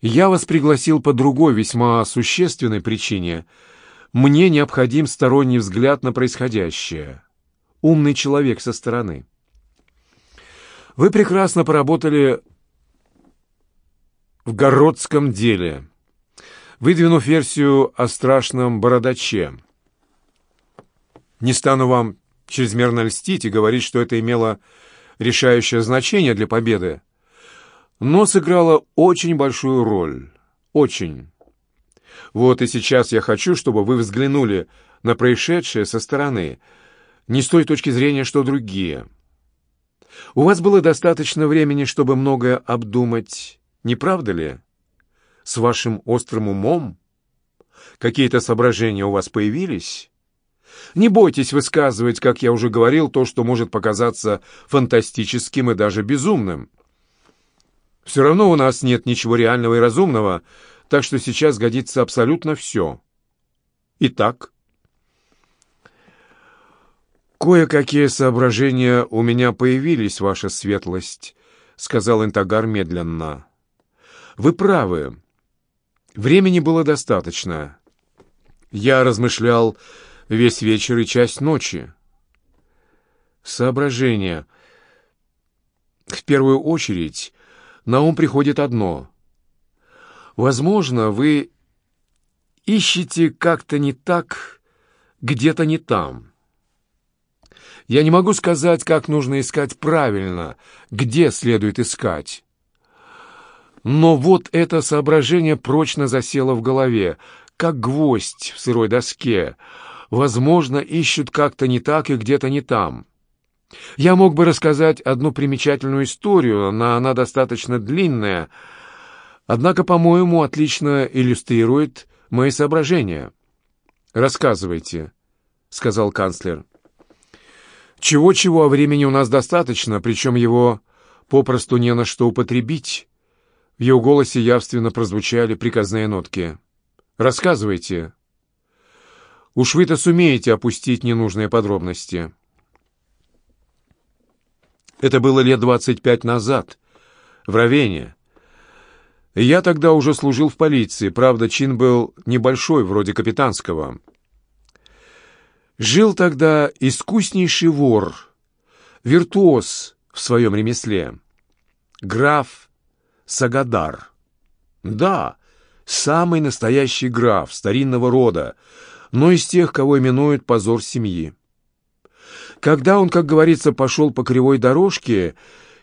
Я вас пригласил по другой, весьма существенной причине. Мне необходим сторонний взгляд на происходящее. Умный человек со стороны. Вы прекрасно поработали в городском деле, выдвинув версию о страшном бородаче. Не стану вам чрезмерно льстить и говорить, что это имело решающее значение для победы, но сыграло очень большую роль. Очень. Вот и сейчас я хочу, чтобы вы взглянули на происшедшее со стороны, не с той точки зрения, что другие. У вас было достаточно времени, чтобы многое обдумать, не правда ли? С вашим острым умом? Какие-то соображения у вас появились? Не бойтесь высказывать, как я уже говорил, то, что может показаться фантастическим и даже безумным. Все равно у нас нет ничего реального и разумного, так что сейчас годится абсолютно все. Итак, кое-какие соображения у меня появились, ваша светлость, — сказал Интагар медленно. Вы правы. Времени было достаточно. Я размышлял весь вечер и часть ночи. Соображение. В первую очередь на ум приходит одно. Возможно, вы ищете как-то не так, где-то не там. Я не могу сказать, как нужно искать правильно, где следует искать. Но вот это соображение прочно засело в голове, как гвоздь в сырой доске. Возможно, ищут как-то не так и где-то не там. Я мог бы рассказать одну примечательную историю, но она достаточно длинная, однако, по-моему, отлично иллюстрирует мои соображения. «Рассказывайте», — сказал канцлер. «Чего-чего, а времени у нас достаточно, причем его попросту не на что употребить». В его голосе явственно прозвучали приказные нотки. «Рассказывайте. Уж вы-то сумеете опустить ненужные подробности». Это было лет двадцать пять назад, в Равене. Я тогда уже служил в полиции, правда, чин был небольшой, вроде капитанского. Жил тогда искуснейший вор, виртуоз в своем ремесле, граф Сагадар. Да, самый настоящий граф старинного рода, но из тех, кого именуют позор семьи. Когда он, как говорится, пошел по кривой дорожке,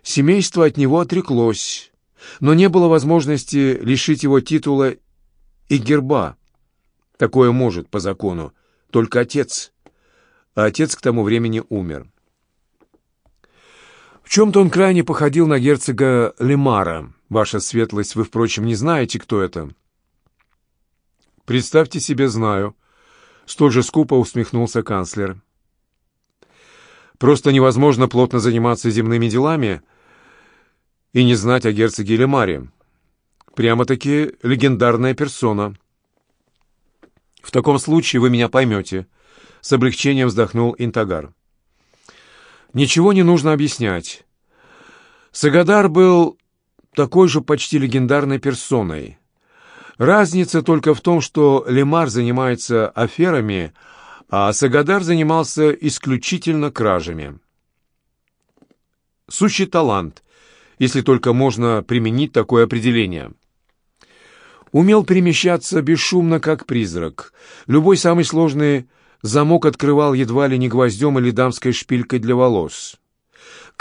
семейство от него отреклось, но не было возможности лишить его титула и герба. Такое может, по закону, только отец. А отец к тому времени умер. В чем-то он крайне походил на герцога Лемара. Ваша светлость, вы, впрочем, не знаете, кто это. Представьте себе, знаю. Столь же скупо усмехнулся канцлер. Просто невозможно плотно заниматься земными делами и не знать о герцоге Лемаре. Прямо-таки легендарная персона. В таком случае вы меня поймете. С облегчением вздохнул Интагар. Ничего не нужно объяснять. Сагадар был такой же почти легендарной персоной. Разница только в том, что Лемар занимается аферами, а Сагадар занимался исключительно кражами. Сущий талант, если только можно применить такое определение. Умел перемещаться бесшумно, как призрак. Любой самый сложный замок открывал едва ли не гвоздем или дамской шпилькой для волос.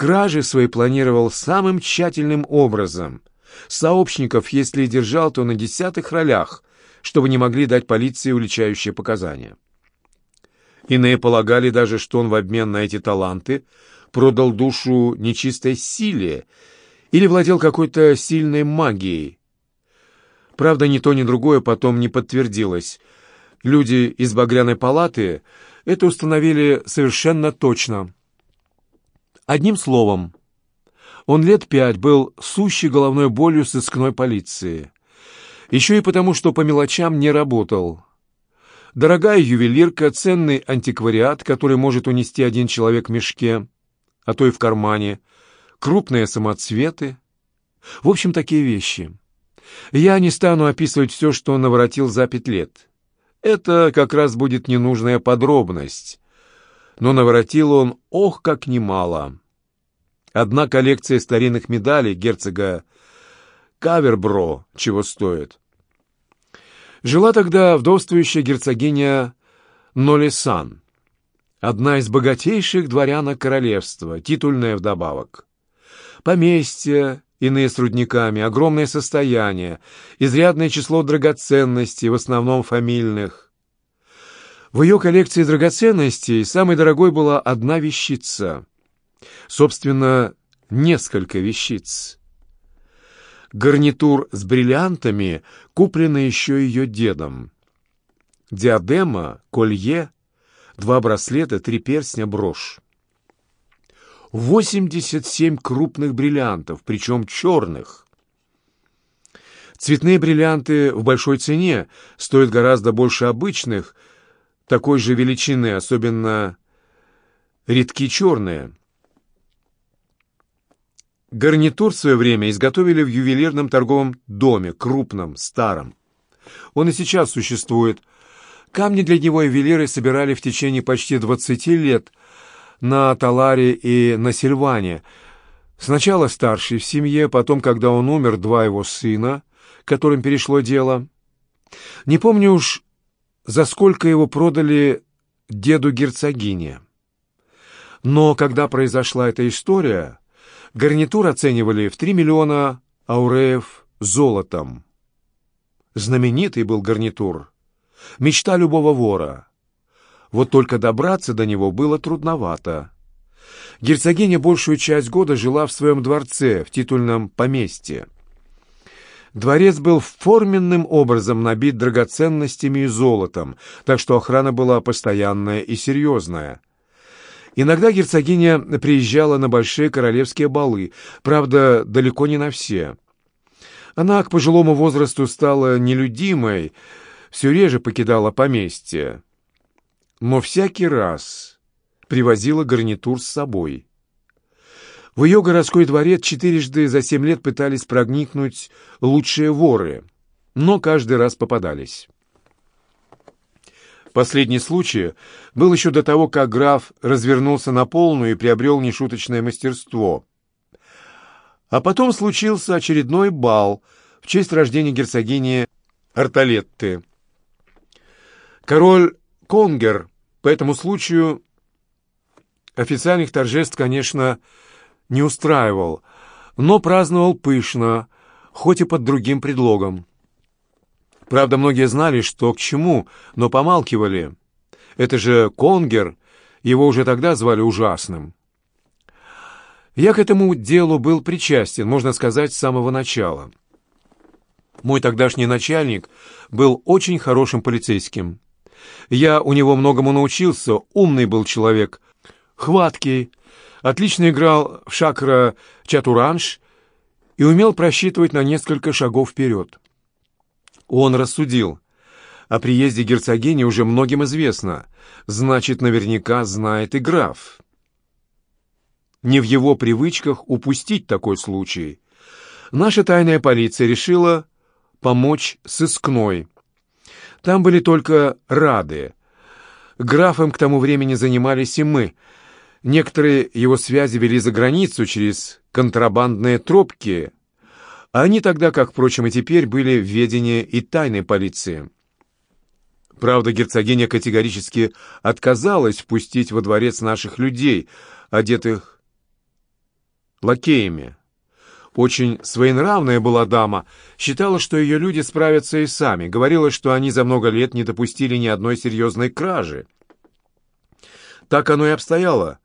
Кражи свои планировал самым тщательным образом. Сообщников, если и держал, то на десятых ролях, чтобы не могли дать полиции уличающие показания. Иные полагали даже, что он в обмен на эти таланты продал душу нечистой силе или владел какой-то сильной магией. Правда, ни то, ни другое потом не подтвердилось. Люди из Багряной палаты это установили совершенно точно. Одним словом, он лет пять был сущей головной болью сыскной полиции. Еще и потому, что по мелочам не работал. Дорогая ювелирка, ценный антиквариат, который может унести один человек в мешке, а то и в кармане, крупные самоцветы. В общем, такие вещи. Я не стану описывать все, что он наворотил за пять лет. Это как раз будет ненужная подробность. Но наворотил он, ох, как немало. Одна коллекция старинных медалей герцога Кавербро чего стоит. Жила тогда вдовствующая герцогиня Нолисан, одна из богатейших дворянок королевства, титульная вдобавок. Поместье, иные с рудниками, огромное состояние, изрядное число драгоценностей, в основном фамильных. В ее коллекции драгоценностей самой дорогой была одна вещица. Собственно, несколько вещиц. Гарнитур с бриллиантами куплено еще ее дедом. Диадема, колье, два браслета, три перстня, брошь. 87 крупных бриллиантов, причем черных. Цветные бриллианты в большой цене стоят гораздо больше обычных, такой же величины, особенно редки черные. Гарнитур в свое время изготовили в ювелирном торговом доме, крупном, старом. Он и сейчас существует. Камни для него ювелиры собирали в течение почти 20 лет на Таларе и на Сильване. Сначала старший в семье, потом, когда он умер, два его сына, которым перешло дело. Не помню уж, за сколько его продали деду герцогине. Но когда произошла эта история, Гарнитур оценивали в 3 миллиона ауреев золотом. Знаменитый был гарнитур. Мечта любого вора. Вот только добраться до него было трудновато. Герцогиня большую часть года жила в своем дворце, в титульном поместье. Дворец был форменным образом набит драгоценностями и золотом, так что охрана была постоянная и серьезная. Иногда герцогиня приезжала на большие королевские балы, правда, далеко не на все. Она к пожилому возрасту стала нелюдимой, все реже покидала поместье. Но всякий раз привозила гарнитур с собой. В ее городской дворец четырежды за семь лет пытались проникнуть лучшие воры, но каждый раз попадались. Последний случай был еще до того, как граф развернулся на полную и приобрел нешуточное мастерство. А потом случился очередной бал в честь рождения герцогини Арталетты. Король Конгер по этому случаю официальных торжеств, конечно, не устраивал, но праздновал пышно, хоть и под другим предлогом. Правда, многие знали, что к чему, но помалкивали. Это же Конгер, его уже тогда звали ужасным. Я к этому делу был причастен, можно сказать, с самого начала. Мой тогдашний начальник был очень хорошим полицейским. Я у него многому научился, умный был человек, хваткий, отлично играл в шакра чатуранш и умел просчитывать на несколько шагов вперед. Он рассудил. О приезде герцогини уже многим известно. Значит, наверняка знает и граф. Не в его привычках упустить такой случай. Наша тайная полиция решила помочь сыскной. Там были только рады. Графом к тому времени занимались и мы. Некоторые его связи вели за границу через контрабандные тропки, они тогда, как, впрочем, и теперь, были в ведении и тайной полиции. Правда, герцогиня категорически отказалась впустить во дворец наших людей, одетых лакеями. очень своенравная была дама, считала, что ее люди справятся и сами, говорила, что они за много лет не допустили ни одной серьезной кражи. Так оно и обстояло,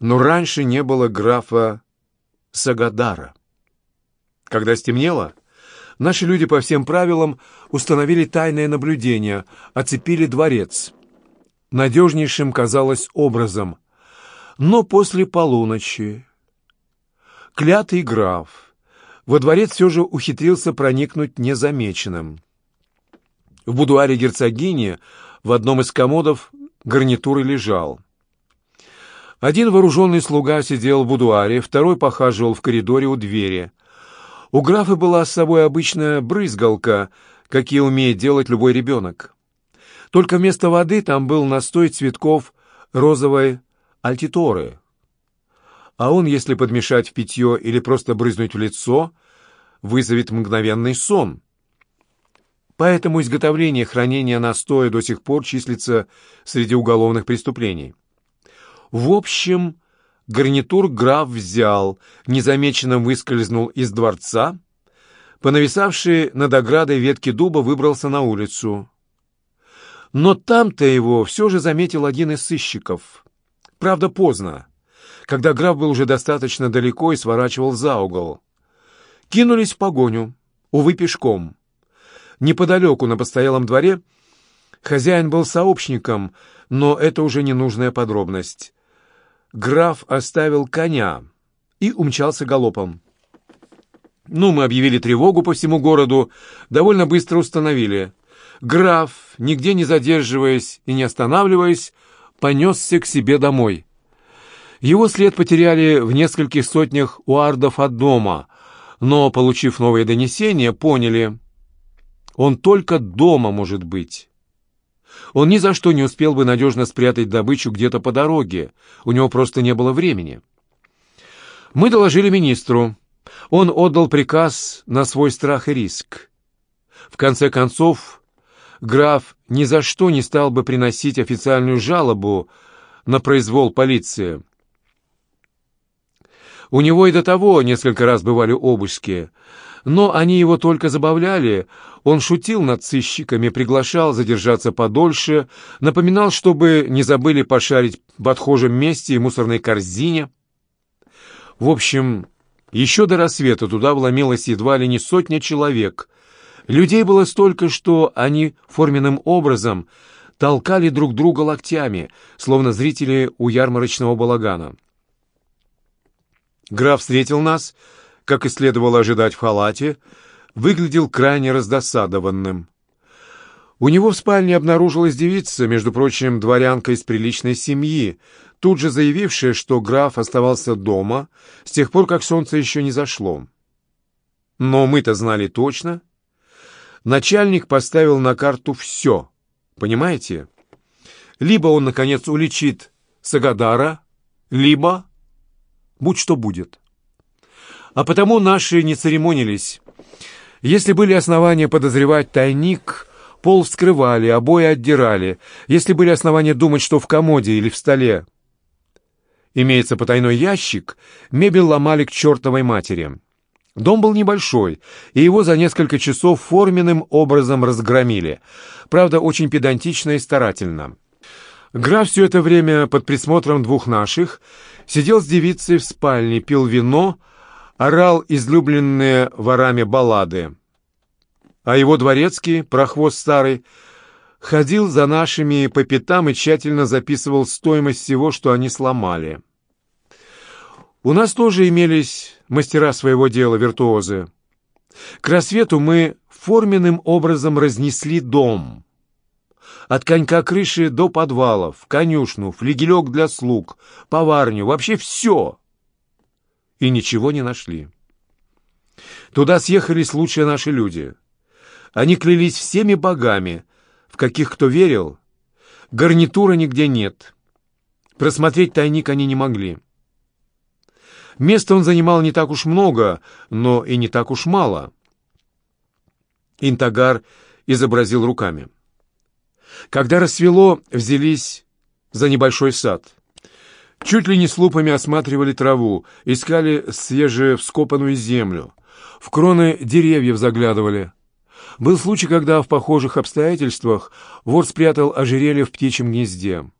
но раньше не было графа Сагадара. Когда стемнело, наши люди по всем правилам установили тайное наблюдение, оцепили дворец. Надежнейшим казалось образом. Но после полуночи клятый граф во дворец все же ухитрился проникнуть незамеченным. В будуаре герцогини в одном из комодов гарнитуры лежал. Один вооруженный слуга сидел в будуаре, второй похаживал в коридоре у двери. У графа была с собой обычная брызгалка, какие умеет делать любой ребенок. Только вместо воды там был настой цветков розовой альтиторы а он, если подмешать в питье или просто брызнуть в лицо, вызовет мгновенный сон. Поэтому изготовление и хранение настоя до сих пор числится среди уголовных преступлений. В общем, гарнитур граф взял, незамеченным выскользнул из дворца, по нависавшей над оградой ветки дуба выбрался на улицу. Но там-то его все же заметил один из сыщиков. Правда, поздно когда граф был уже достаточно далеко и сворачивал за угол. Кинулись в погоню, увы, пешком. Неподалеку, на постоялом дворе, хозяин был сообщником, но это уже ненужная подробность. Граф оставил коня и умчался галопом. Ну, мы объявили тревогу по всему городу, довольно быстро установили. Граф, нигде не задерживаясь и не останавливаясь, понесся к себе домой. Его след потеряли в нескольких сотнях уардов от дома, но, получив новые донесения, поняли, он только дома может быть. Он ни за что не успел бы надежно спрятать добычу где-то по дороге, у него просто не было времени. Мы доложили министру. Он отдал приказ на свой страх и риск. В конце концов, граф ни за что не стал бы приносить официальную жалобу на произвол полиции. У него и до того несколько раз бывали обыски, но они его только забавляли. Он шутил над сыщиками, приглашал задержаться подольше, напоминал, чтобы не забыли пошарить в отхожем месте и мусорной корзине. В общем, еще до рассвета туда вломилось едва ли не сотня человек. Людей было столько, что они форменным образом толкали друг друга локтями, словно зрители у ярмарочного балагана. Граф встретил нас, как и следовало ожидать в халате, выглядел крайне раздосадованным. У него в спальне обнаружилась девица, между прочим, дворянка из приличной семьи, тут же заявившая, что граф оставался дома с тех пор, как солнце еще не зашло. Но мы-то знали точно. Начальник поставил на карту все, понимаете? Либо он, наконец, уличит Сагадара, либо будь что будет. А потому наши не церемонились. Если были основания подозревать тайник, пол вскрывали, обои отдирали. Если были основания думать, что в комоде или в столе имеется потайной ящик, мебель ломали к чертовой матери. Дом был небольшой, и его за несколько часов форменным образом разгромили. Правда, очень педантично и старательно. Граф все это время под присмотром двух наших сидел с девицей в спальне, пил вино, орал излюбленные ворами баллады. А его дворецкий, прохвост старый, ходил за нашими по пятам и тщательно записывал стоимость всего, что они сломали. У нас тоже имелись мастера своего дела, виртуозы. К рассвету мы форменным образом разнесли дом — от конька крыши до подвалов, конюшну, флигелек для слуг, поварню, вообще все. И ничего не нашли. Туда съехались лучшие наши люди. Они клялись всеми богами, в каких кто верил. Гарнитура нигде нет. Просмотреть тайник они не могли. Места он занимал не так уж много, но и не так уж мало. Интагар изобразил руками. Когда рассвело, взялись за небольшой сад. Чуть ли не с лупами осматривали траву, искали свежевскопанную землю. В кроны деревьев заглядывали. Был случай, когда в похожих обстоятельствах вор спрятал ожерелье в птичьем гнезде.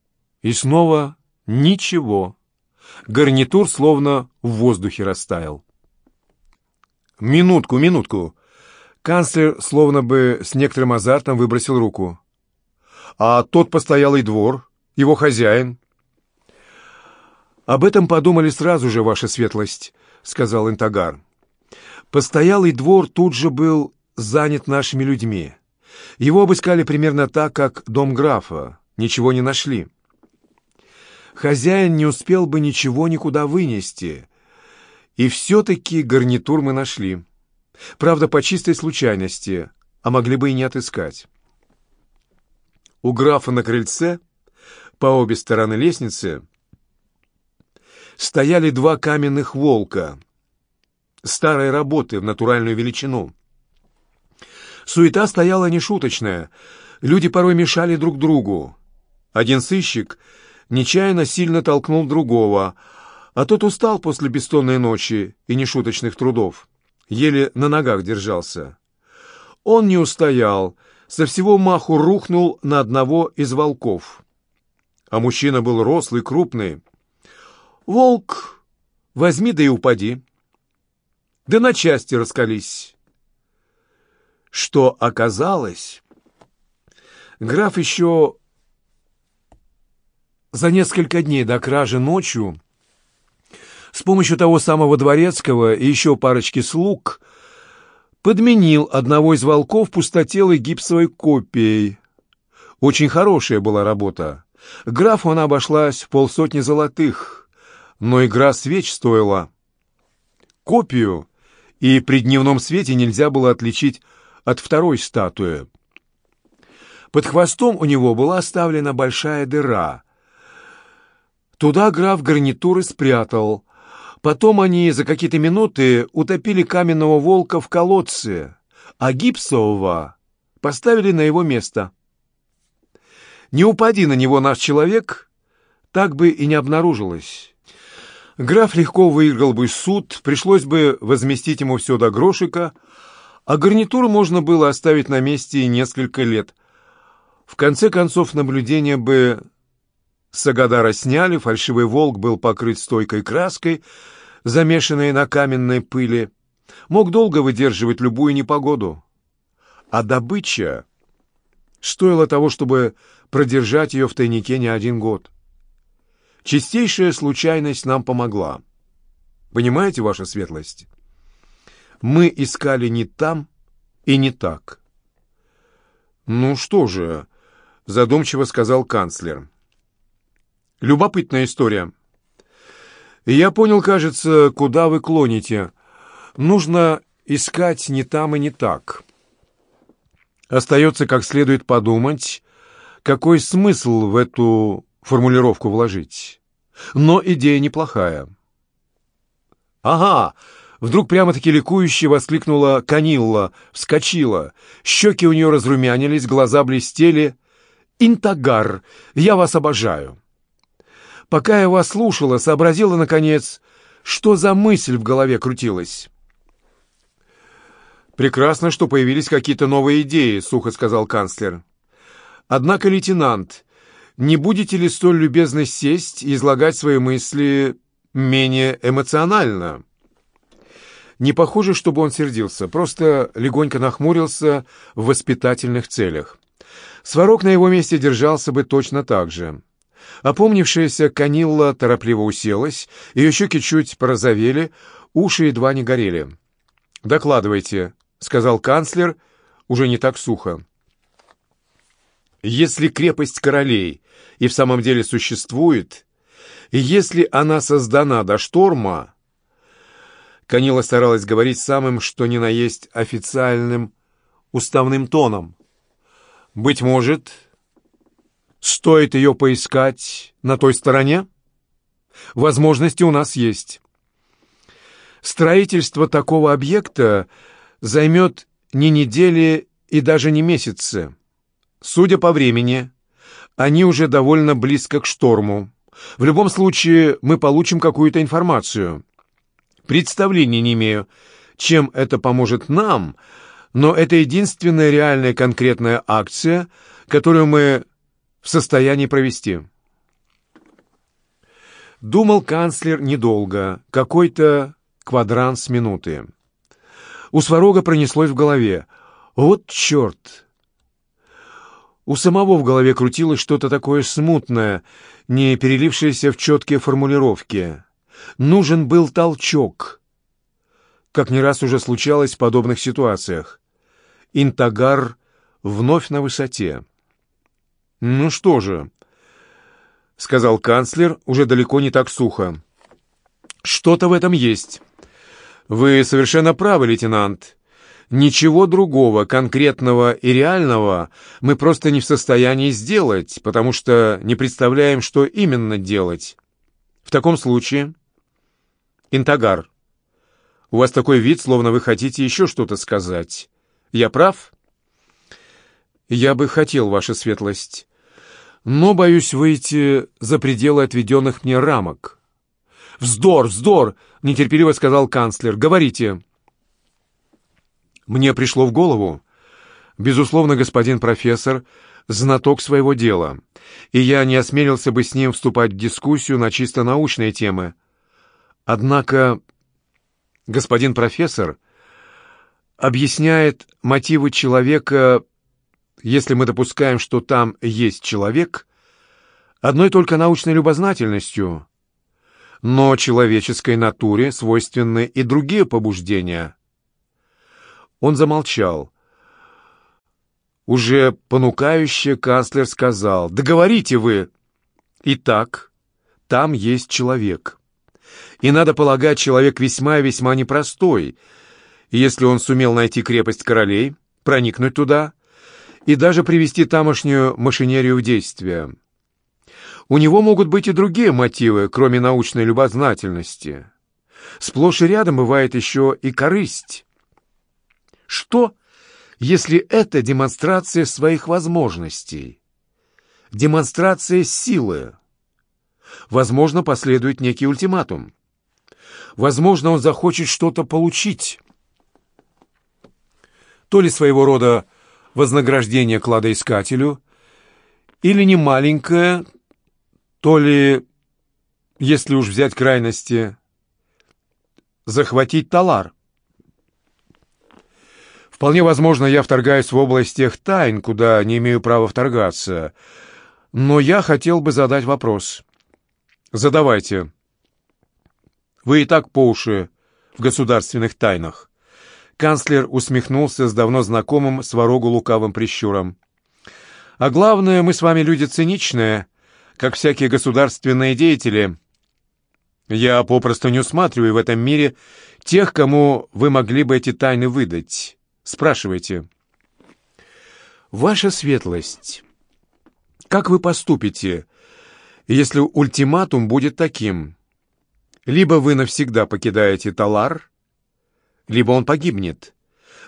И снова ничего. Гарнитур словно в воздухе растаял. «Минутку, минутку!» Канцлер словно бы с некоторым азартом выбросил руку. «А тот постоялый двор, его хозяин?» «Об этом подумали сразу же, ваша светлость», — сказал Интагар. «Постоялый двор тут же был занят нашими людьми. Его обыскали примерно так, как дом графа. Ничего не нашли. Хозяин не успел бы ничего никуда вынести. И все-таки гарнитур мы нашли. Правда, по чистой случайности, а могли бы и не отыскать. У графа на крыльце, по обе стороны лестницы, стояли два каменных волка старой работы в натуральную величину. Суета стояла нешуточная, люди порой мешали друг другу. Один сыщик нечаянно сильно толкнул другого, а тот устал после бессонной ночи и нешуточных трудов, еле на ногах держался. Он не устоял, со всего маху рухнул на одного из волков. А мужчина был рослый, крупный, Волк, возьми да и упади. Да на части раскались. Что оказалось, граф еще за несколько дней до кражи ночью с помощью того самого дворецкого и еще парочки слуг подменил одного из волков пустотелой гипсовой копией. Очень хорошая была работа. Графу она обошлась полсотни золотых — но игра свеч стоила. Копию и при дневном свете нельзя было отличить от второй статуи. Под хвостом у него была оставлена большая дыра. Туда граф гарнитуры спрятал. Потом они за какие-то минуты утопили каменного волка в колодце, а гипсового поставили на его место. Не упади на него наш человек, так бы и не обнаружилось. Граф легко выиграл бы суд, пришлось бы возместить ему все до грошика, а гарнитуру можно было оставить на месте несколько лет. В конце концов, наблюдение бы Сагадара сняли, фальшивый волк был покрыт стойкой краской, замешанной на каменной пыли, мог долго выдерживать любую непогоду. А добыча стоила того, чтобы продержать ее в тайнике не один год. Чистейшая случайность нам помогла. Понимаете, ваша светлость? Мы искали не там и не так. Ну что же, задумчиво сказал канцлер. Любопытная история. Я понял, кажется, куда вы клоните. Нужно искать не там и не так. Остается как следует подумать, какой смысл в эту формулировку вложить. Но идея неплохая. «Ага!» — вдруг прямо-таки ликующе воскликнула Канилла, вскочила. Щеки у нее разрумянились, глаза блестели. «Интагар! Я вас обожаю!» Пока я вас слушала, сообразила, наконец, что за мысль в голове крутилась. «Прекрасно, что появились какие-то новые идеи», — сухо сказал канцлер. «Однако, лейтенант, не будете ли столь любезны сесть и излагать свои мысли менее эмоционально?» Не похоже, чтобы он сердился, просто легонько нахмурился в воспитательных целях. Сварог на его месте держался бы точно так же. Опомнившаяся Канилла торопливо уселась, ее щеки чуть порозовели, уши едва не горели. «Докладывайте», — сказал канцлер, уже не так сухо. Если крепость королей и в самом деле существует, и если она создана до шторма, Канила старалась говорить самым, что ни на есть официальным уставным тоном. Быть может, стоит ее поискать на той стороне? Возможности у нас есть. Строительство такого объекта займет не недели и даже не месяцы. Судя по времени, они уже довольно близко к шторму. В любом случае, мы получим какую-то информацию. Представления не имею, чем это поможет нам, но это единственная реальная конкретная акция, которую мы в состоянии провести. Думал канцлер недолго, какой-то квадранс минуты. У Сварога пронеслось в голове. «Вот черт!» У самого в голове крутилось что-то такое смутное, не перелившееся в четкие формулировки. Нужен был толчок, как не раз уже случалось в подобных ситуациях. Интагар вновь на высоте. «Ну что же», — сказал канцлер уже далеко не так сухо. «Что-то в этом есть. Вы совершенно правы, лейтенант. Ничего другого, конкретного и реального, мы просто не в состоянии сделать, потому что не представляем, что именно делать. В таком случае... Интагар, у вас такой вид, словно вы хотите еще что-то сказать. Я прав?» «Я бы хотел, ваша светлость, но боюсь выйти за пределы отведенных мне рамок». «Вздор, вздор!» — нетерпеливо сказал канцлер. «Говорите». Мне пришло в голову. Безусловно, господин профессор — знаток своего дела, и я не осмелился бы с ним вступать в дискуссию на чисто научные темы. Однако господин профессор объясняет мотивы человека, если мы допускаем, что там есть человек, одной только научной любознательностью, но человеческой натуре свойственны и другие побуждения — он замолчал. Уже понукающе канцлер сказал, «Договорите вы!» «Итак, там есть человек. И, надо полагать, человек весьма и весьма непростой. И если он сумел найти крепость королей, проникнуть туда и даже привести тамошнюю машинерию в действие. У него могут быть и другие мотивы, кроме научной любознательности. Сплошь и рядом бывает еще и корысть». Что, если это демонстрация своих возможностей? Демонстрация силы? Возможно, последует некий ультиматум. Возможно, он захочет что-то получить. То ли своего рода вознаграждение кладоискателю, или не маленькое, то ли, если уж взять крайности, захватить талар. Вполне возможно, я вторгаюсь в область тех тайн, куда не имею права вторгаться. Но я хотел бы задать вопрос. Задавайте. Вы и так по уши в государственных тайнах. Канцлер усмехнулся с давно знакомым сварогу лукавым прищуром. А главное, мы с вами люди циничные, как всякие государственные деятели. Я попросту не усматриваю в этом мире тех, кому вы могли бы эти тайны выдать. Спрашивайте. Ваша светлость, как вы поступите, если ультиматум будет таким? Либо вы навсегда покидаете Талар, либо он погибнет.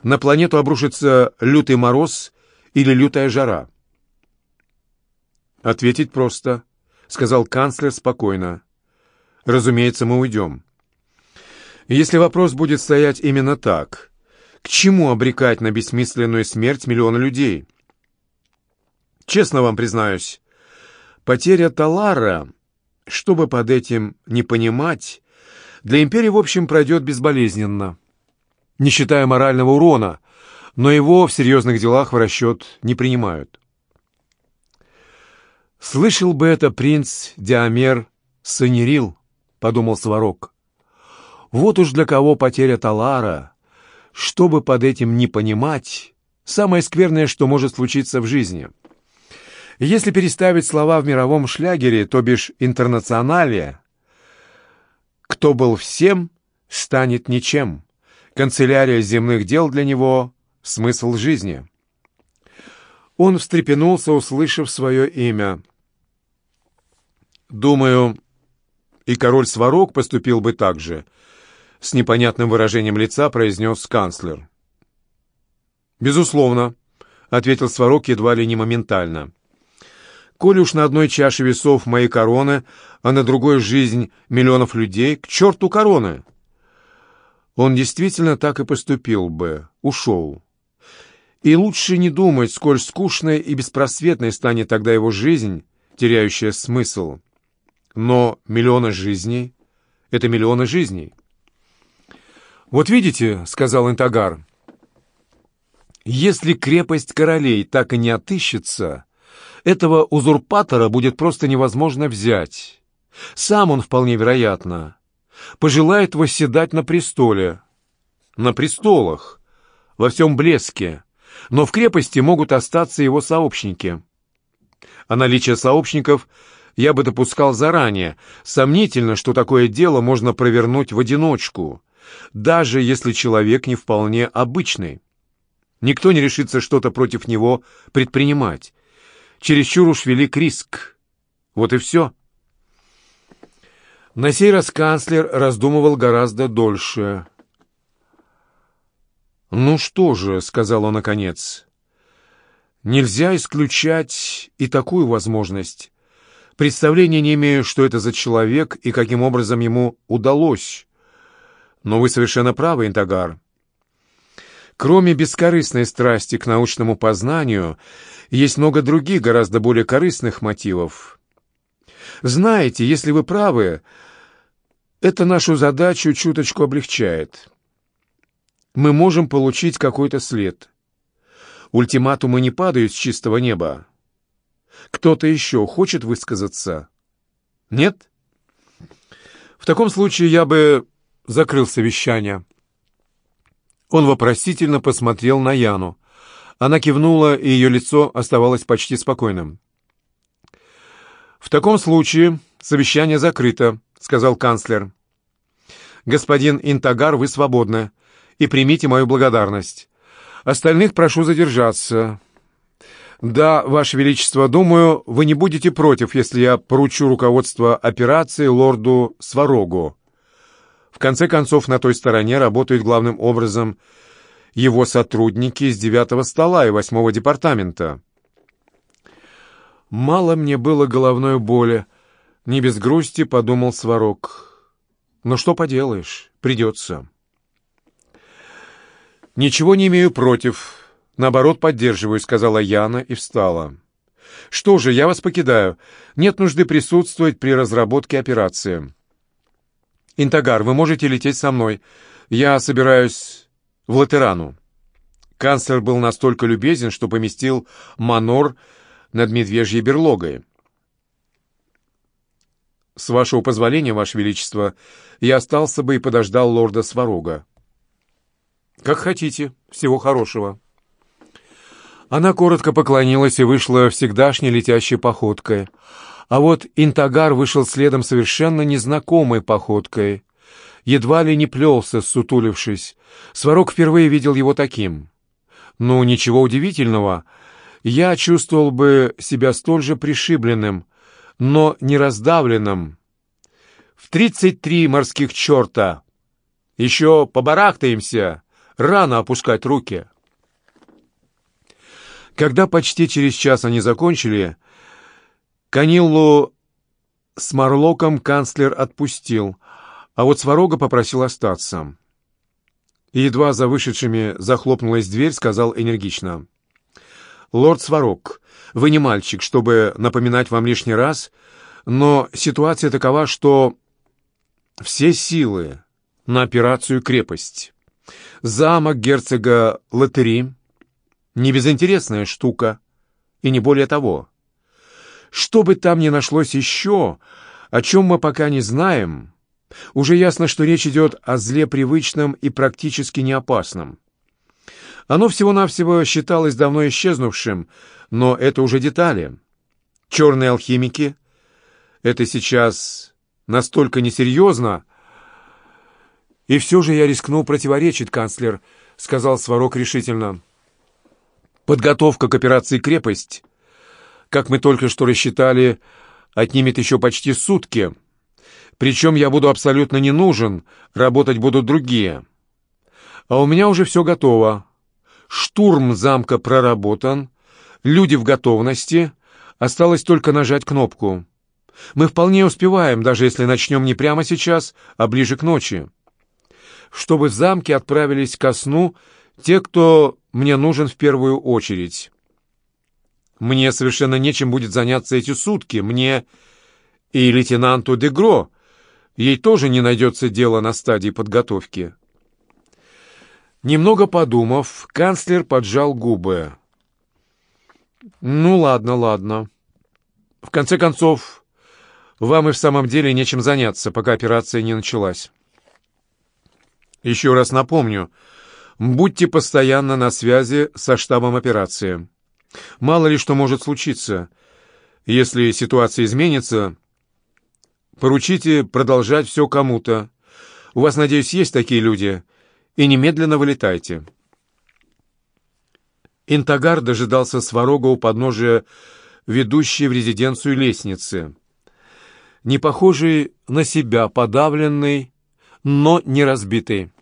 На планету обрушится лютый мороз или лютая жара. «Ответить просто», — сказал канцлер спокойно. «Разумеется, мы уйдем. Если вопрос будет стоять именно так, чему обрекать на бессмысленную смерть миллионы людей? Честно вам признаюсь, потеря Талара, чтобы под этим не понимать, для империи, в общем, пройдет безболезненно, не считая морального урона, но его в серьезных делах в расчет не принимают. «Слышал бы это принц Диамер Санерил», — подумал Сварог. «Вот уж для кого потеря Талара чтобы под этим не понимать, самое скверное, что может случиться в жизни. Если переставить слова в мировом шлягере, то бишь интернационале, кто был всем, станет ничем. Канцелярия земных дел для него — смысл жизни. Он встрепенулся, услышав свое имя. «Думаю, и король Сварог поступил бы так же», — с непонятным выражением лица произнес канцлер. «Безусловно», — ответил Сварог едва ли не моментально. Коли уж на одной чаше весов моей короны, а на другой жизнь миллионов людей, к черту короны!» Он действительно так и поступил бы, ушел. И лучше не думать, сколь скучной и беспросветной станет тогда его жизнь, теряющая смысл. Но миллионы жизней — это миллионы жизней. «Вот видите», — сказал Интагар, — «если крепость королей так и не отыщется, этого узурпатора будет просто невозможно взять. Сам он, вполне вероятно, пожелает восседать на престоле, на престолах, во всем блеске, но в крепости могут остаться его сообщники. А наличие сообщников я бы допускал заранее. Сомнительно, что такое дело можно провернуть в одиночку, даже если человек не вполне обычный. Никто не решится что-то против него предпринимать. Чересчур уж велик риск. Вот и все. На сей раз канцлер раздумывал гораздо дольше. «Ну что же», — сказал он наконец, — «нельзя исключать и такую возможность. Представления не имею, что это за человек и каким образом ему удалось. Но вы совершенно правы, Интагар. Кроме бескорыстной страсти к научному познанию, есть много других, гораздо более корыстных мотивов. Знаете, если вы правы, это нашу задачу чуточку облегчает. Мы можем получить какой-то след. Ультиматумы не падают с чистого неба. Кто-то еще хочет высказаться? Нет? В таком случае я бы закрыл совещание. Он вопросительно посмотрел на Яну. Она кивнула, и ее лицо оставалось почти спокойным. «В таком случае совещание закрыто», — сказал канцлер. «Господин Интагар, вы свободны, и примите мою благодарность. Остальных прошу задержаться. Да, Ваше Величество, думаю, вы не будете против, если я поручу руководство операции лорду Сварогу. В конце концов, на той стороне работают главным образом его сотрудники из девятого стола и восьмого департамента. Мало мне было головной боли, не без грусти подумал Сварог. Но что поделаешь, придется. «Ничего не имею против. Наоборот, поддерживаю», — сказала Яна и встала. «Что же, я вас покидаю. Нет нужды присутствовать при разработке операции». «Интагар, вы можете лететь со мной. Я собираюсь в Латерану». Канцлер был настолько любезен, что поместил манор над медвежьей берлогой. «С вашего позволения, Ваше Величество, я остался бы и подождал лорда Сварога». «Как хотите. Всего хорошего». Она коротко поклонилась и вышла всегдашней летящей походкой. А вот Интагар вышел следом совершенно незнакомой походкой. Едва ли не плелся, сутулившись. Сварог впервые видел его таким. Ну, ничего удивительного. Я чувствовал бы себя столь же пришибленным, но не раздавленным. В тридцать три морских черта. Еще побарахтаемся. Рано опускать руки. Когда почти через час они закончили, Каниллу с Марлоком канцлер отпустил, а вот Сварога попросил остаться. Едва за вышедшими захлопнулась дверь, сказал энергично. «Лорд Сварог, вы не мальчик, чтобы напоминать вам лишний раз, но ситуация такова, что все силы на операцию «Крепость». Замок герцога Латери — не безинтересная штука, и не более того. Что бы там ни нашлось еще, о чем мы пока не знаем, уже ясно, что речь идет о зле привычном и практически неопасном. Оно всего-навсего считалось давно исчезнувшим, но это уже детали. Черные алхимики — это сейчас настолько несерьезно, «И все же я рискнул противоречить, канцлер», — сказал Сварог решительно. «Подготовка к операции «Крепость», как мы только что рассчитали, отнимет еще почти сутки. Причем я буду абсолютно не нужен, работать будут другие. А у меня уже все готово. Штурм замка проработан, люди в готовности, Осталось только нажать кнопку. Мы вполне успеваем, даже если начнем не прямо сейчас, а ближе к ночи. Чтобы в замке отправились ко сну те, кто мне нужен в первую очередь. Мне совершенно нечем будет заняться эти сутки. Мне и лейтенанту Дегро. Ей тоже не найдется дела на стадии подготовки. Немного подумав, канцлер поджал губы. «Ну, ладно, ладно. В конце концов, вам и в самом деле нечем заняться, пока операция не началась. Еще раз напомню, будьте постоянно на связи со штабом операции. Мало ли что может случиться. Если ситуация изменится, поручите продолжать все кому-то. У вас, надеюсь, есть такие люди — и немедленно вылетайте». Интагар дожидался Сварога у подножия ведущей в резиденцию лестницы. Не похожий на себя, подавленный, но не разбитый.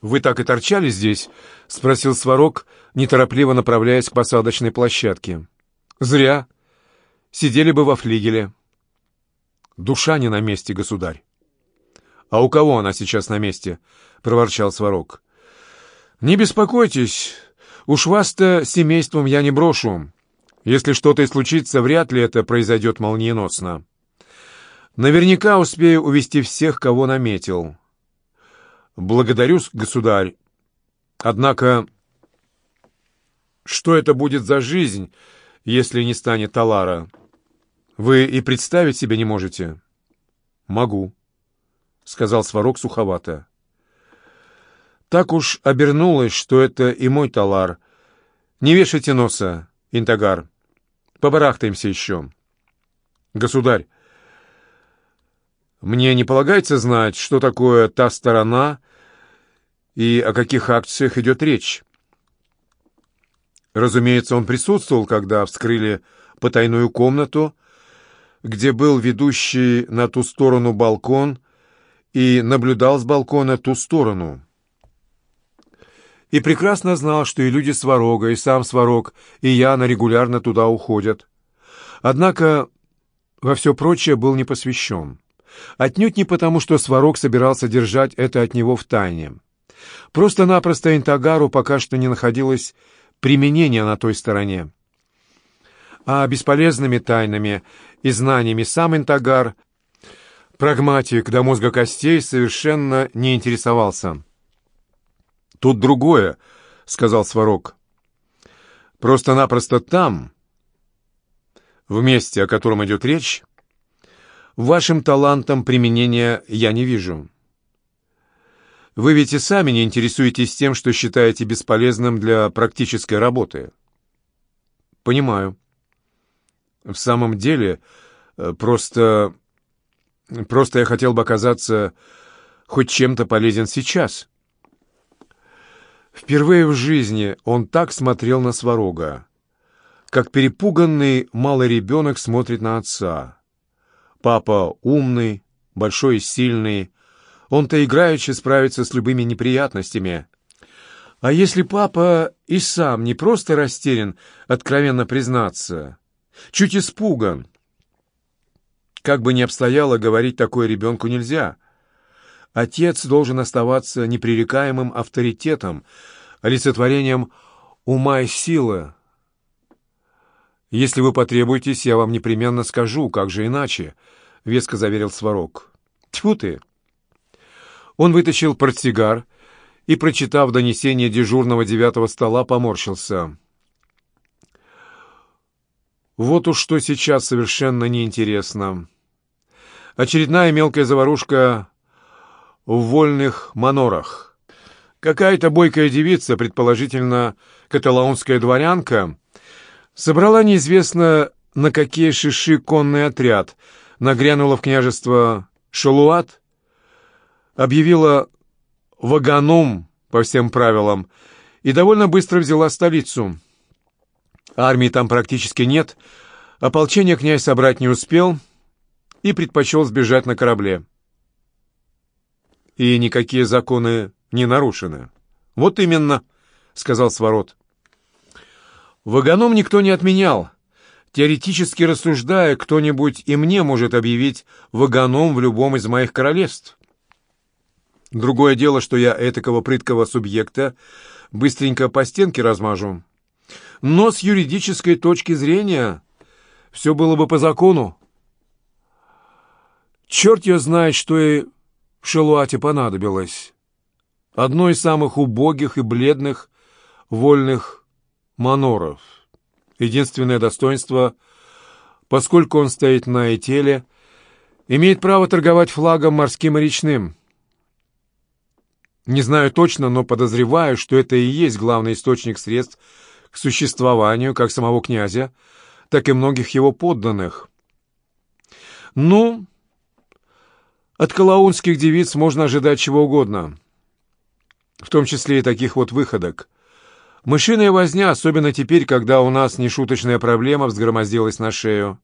«Вы так и торчали здесь?» — спросил Сварог, неторопливо направляясь к посадочной площадке. «Зря. Сидели бы во флигеле». «Душа не на месте, государь». «А у кого она сейчас на месте?» — проворчал Сварог. «Не беспокойтесь, уж вас-то семейством я не брошу. Если что-то и случится, вряд ли это произойдет молниеносно. Наверняка успею увести всех, кого наметил. Благодарю, государь. Однако, что это будет за жизнь, если не станет Талара? Вы и представить себе не можете?» «Могу», — сказал Сварог суховато. «Так уж обернулось, что это и мой талар. Не вешайте носа, Интагар. Побарахтаемся еще». «Государь, мне не полагается знать, что такое та сторона и о каких акциях идет речь». Разумеется, он присутствовал, когда вскрыли потайную комнату, где был ведущий на ту сторону балкон и наблюдал с балкона ту сторону. И прекрасно знал, что и люди Сварога, и сам Сварог, и Яна регулярно туда уходят. Однако во все прочее был не посвящен. Отнюдь не потому, что Сварог собирался держать это от него в тайне. Просто-напросто Интагару пока что не находилось применения на той стороне. А бесполезными тайнами и знаниями сам Интагар Прагматик до мозга костей совершенно не интересовался. «Тут другое», — сказал Сварог. «Просто-напросто там, в месте, о котором идет речь, вашим талантам применения я не вижу. Вы ведь и сами не интересуетесь тем, что считаете бесполезным для практической работы». «Понимаю. В самом деле, э, просто...» Просто я хотел бы оказаться хоть чем-то полезен сейчас. Впервые в жизни он так смотрел на Сварога, как перепуганный малый ребенок смотрит на отца. Папа умный, большой и сильный, он-то играючи справится с любыми неприятностями. А если папа и сам не просто растерян, откровенно признаться, чуть испуган, как бы ни обстояло, говорить такое ребенку нельзя. Отец должен оставаться непререкаемым авторитетом, олицетворением ума и силы. «Если вы потребуетесь, я вам непременно скажу, как же иначе», — веско заверил Сварог. «Тьфу ты!» Он вытащил портсигар и, прочитав донесение дежурного девятого стола, поморщился. «Вот уж что сейчас совершенно неинтересно. Очередная мелкая заварушка в вольных манорах. Какая-то бойкая девица, предположительно каталаунская дворянка, собрала неизвестно на какие шиши конный отряд, нагрянула в княжество Шалуат, объявила ваганум по всем правилам и довольно быстро взяла столицу. Армии там практически нет, ополчение князь собрать не успел — и предпочел сбежать на корабле. И никакие законы не нарушены. Вот именно, сказал Сворот. Ваганом никто не отменял. Теоретически рассуждая, кто-нибудь и мне может объявить ваганом в любом из моих королевств. Другое дело, что я этакого прыткого субъекта быстренько по стенке размажу. Но с юридической точки зрения все было бы по закону. Черт ее знает, что и Шелуате понадобилось. Одно из самых убогих и бледных вольных маноров. Единственное достоинство, поскольку он стоит на Этеле, имеет право торговать флагом морским и речным. Не знаю точно, но подозреваю, что это и есть главный источник средств к существованию как самого князя, так и многих его подданных. Ну, от калаунских девиц можно ожидать чего угодно, в том числе и таких вот выходок. Мышиная возня, особенно теперь, когда у нас нешуточная проблема взгромоздилась на шею.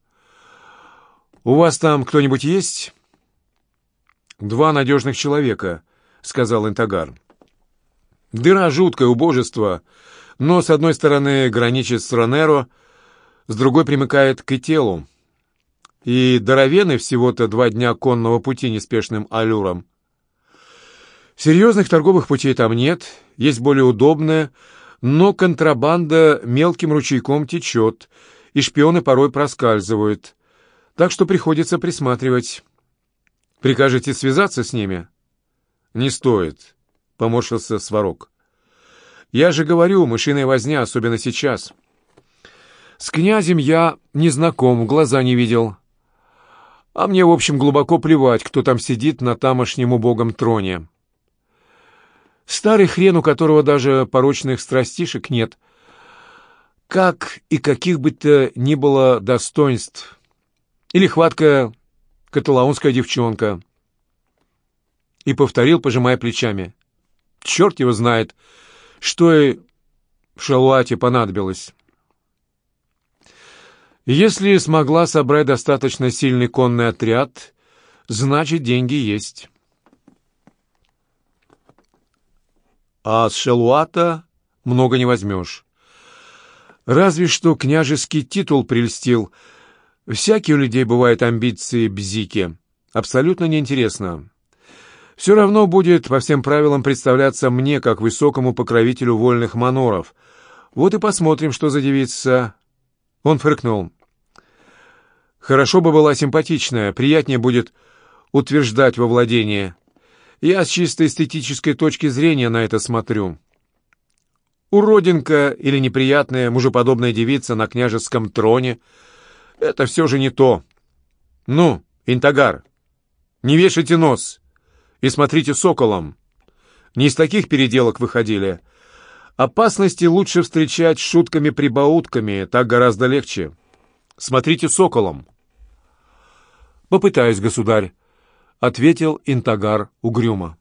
«У вас там кто-нибудь есть?» «Два надежных человека», — сказал Интагар. «Дыра жуткое убожество, но с одной стороны граничит с Ронеро, с другой примыкает к Ителу и Доровены всего-то два дня конного пути неспешным аллюром. Серьезных торговых путей там нет, есть более удобное, но контрабанда мелким ручейком течет, и шпионы порой проскальзывают, так что приходится присматривать. Прикажете связаться с ними? Не стоит, — поморщился Сварог. Я же говорю, мышиная возня, особенно сейчас. С князем я не знаком, глаза не видел. А мне, в общем, глубоко плевать, кто там сидит на тамошнем убогом троне. Старый хрен, у которого даже порочных страстишек нет. Как и каких бы то ни было достоинств. Или хваткая каталаунская девчонка. И повторил, пожимая плечами. Черт его знает, что и Шалуате понадобилось. Если смогла собрать достаточно сильный конный отряд, значит, деньги есть. А с Шелуата много не возьмешь. Разве что княжеский титул прельстил. Всякие у людей бывают амбиции бзики. Абсолютно неинтересно. Все равно будет по всем правилам представляться мне, как высокому покровителю вольных маноров. Вот и посмотрим, что за девица он фыркнул. «Хорошо бы была симпатичная, приятнее будет утверждать во владении. Я с чисто эстетической точки зрения на это смотрю. Уродинка или неприятная мужеподобная девица на княжеском троне — это все же не то. Ну, Интагар, не вешайте нос и смотрите соколом. Не из таких переделок выходили». Опасности лучше встречать шутками-прибаутками, так гораздо легче. Смотрите соколом. «Попытаюсь, государь», — ответил Интагар угрюмо.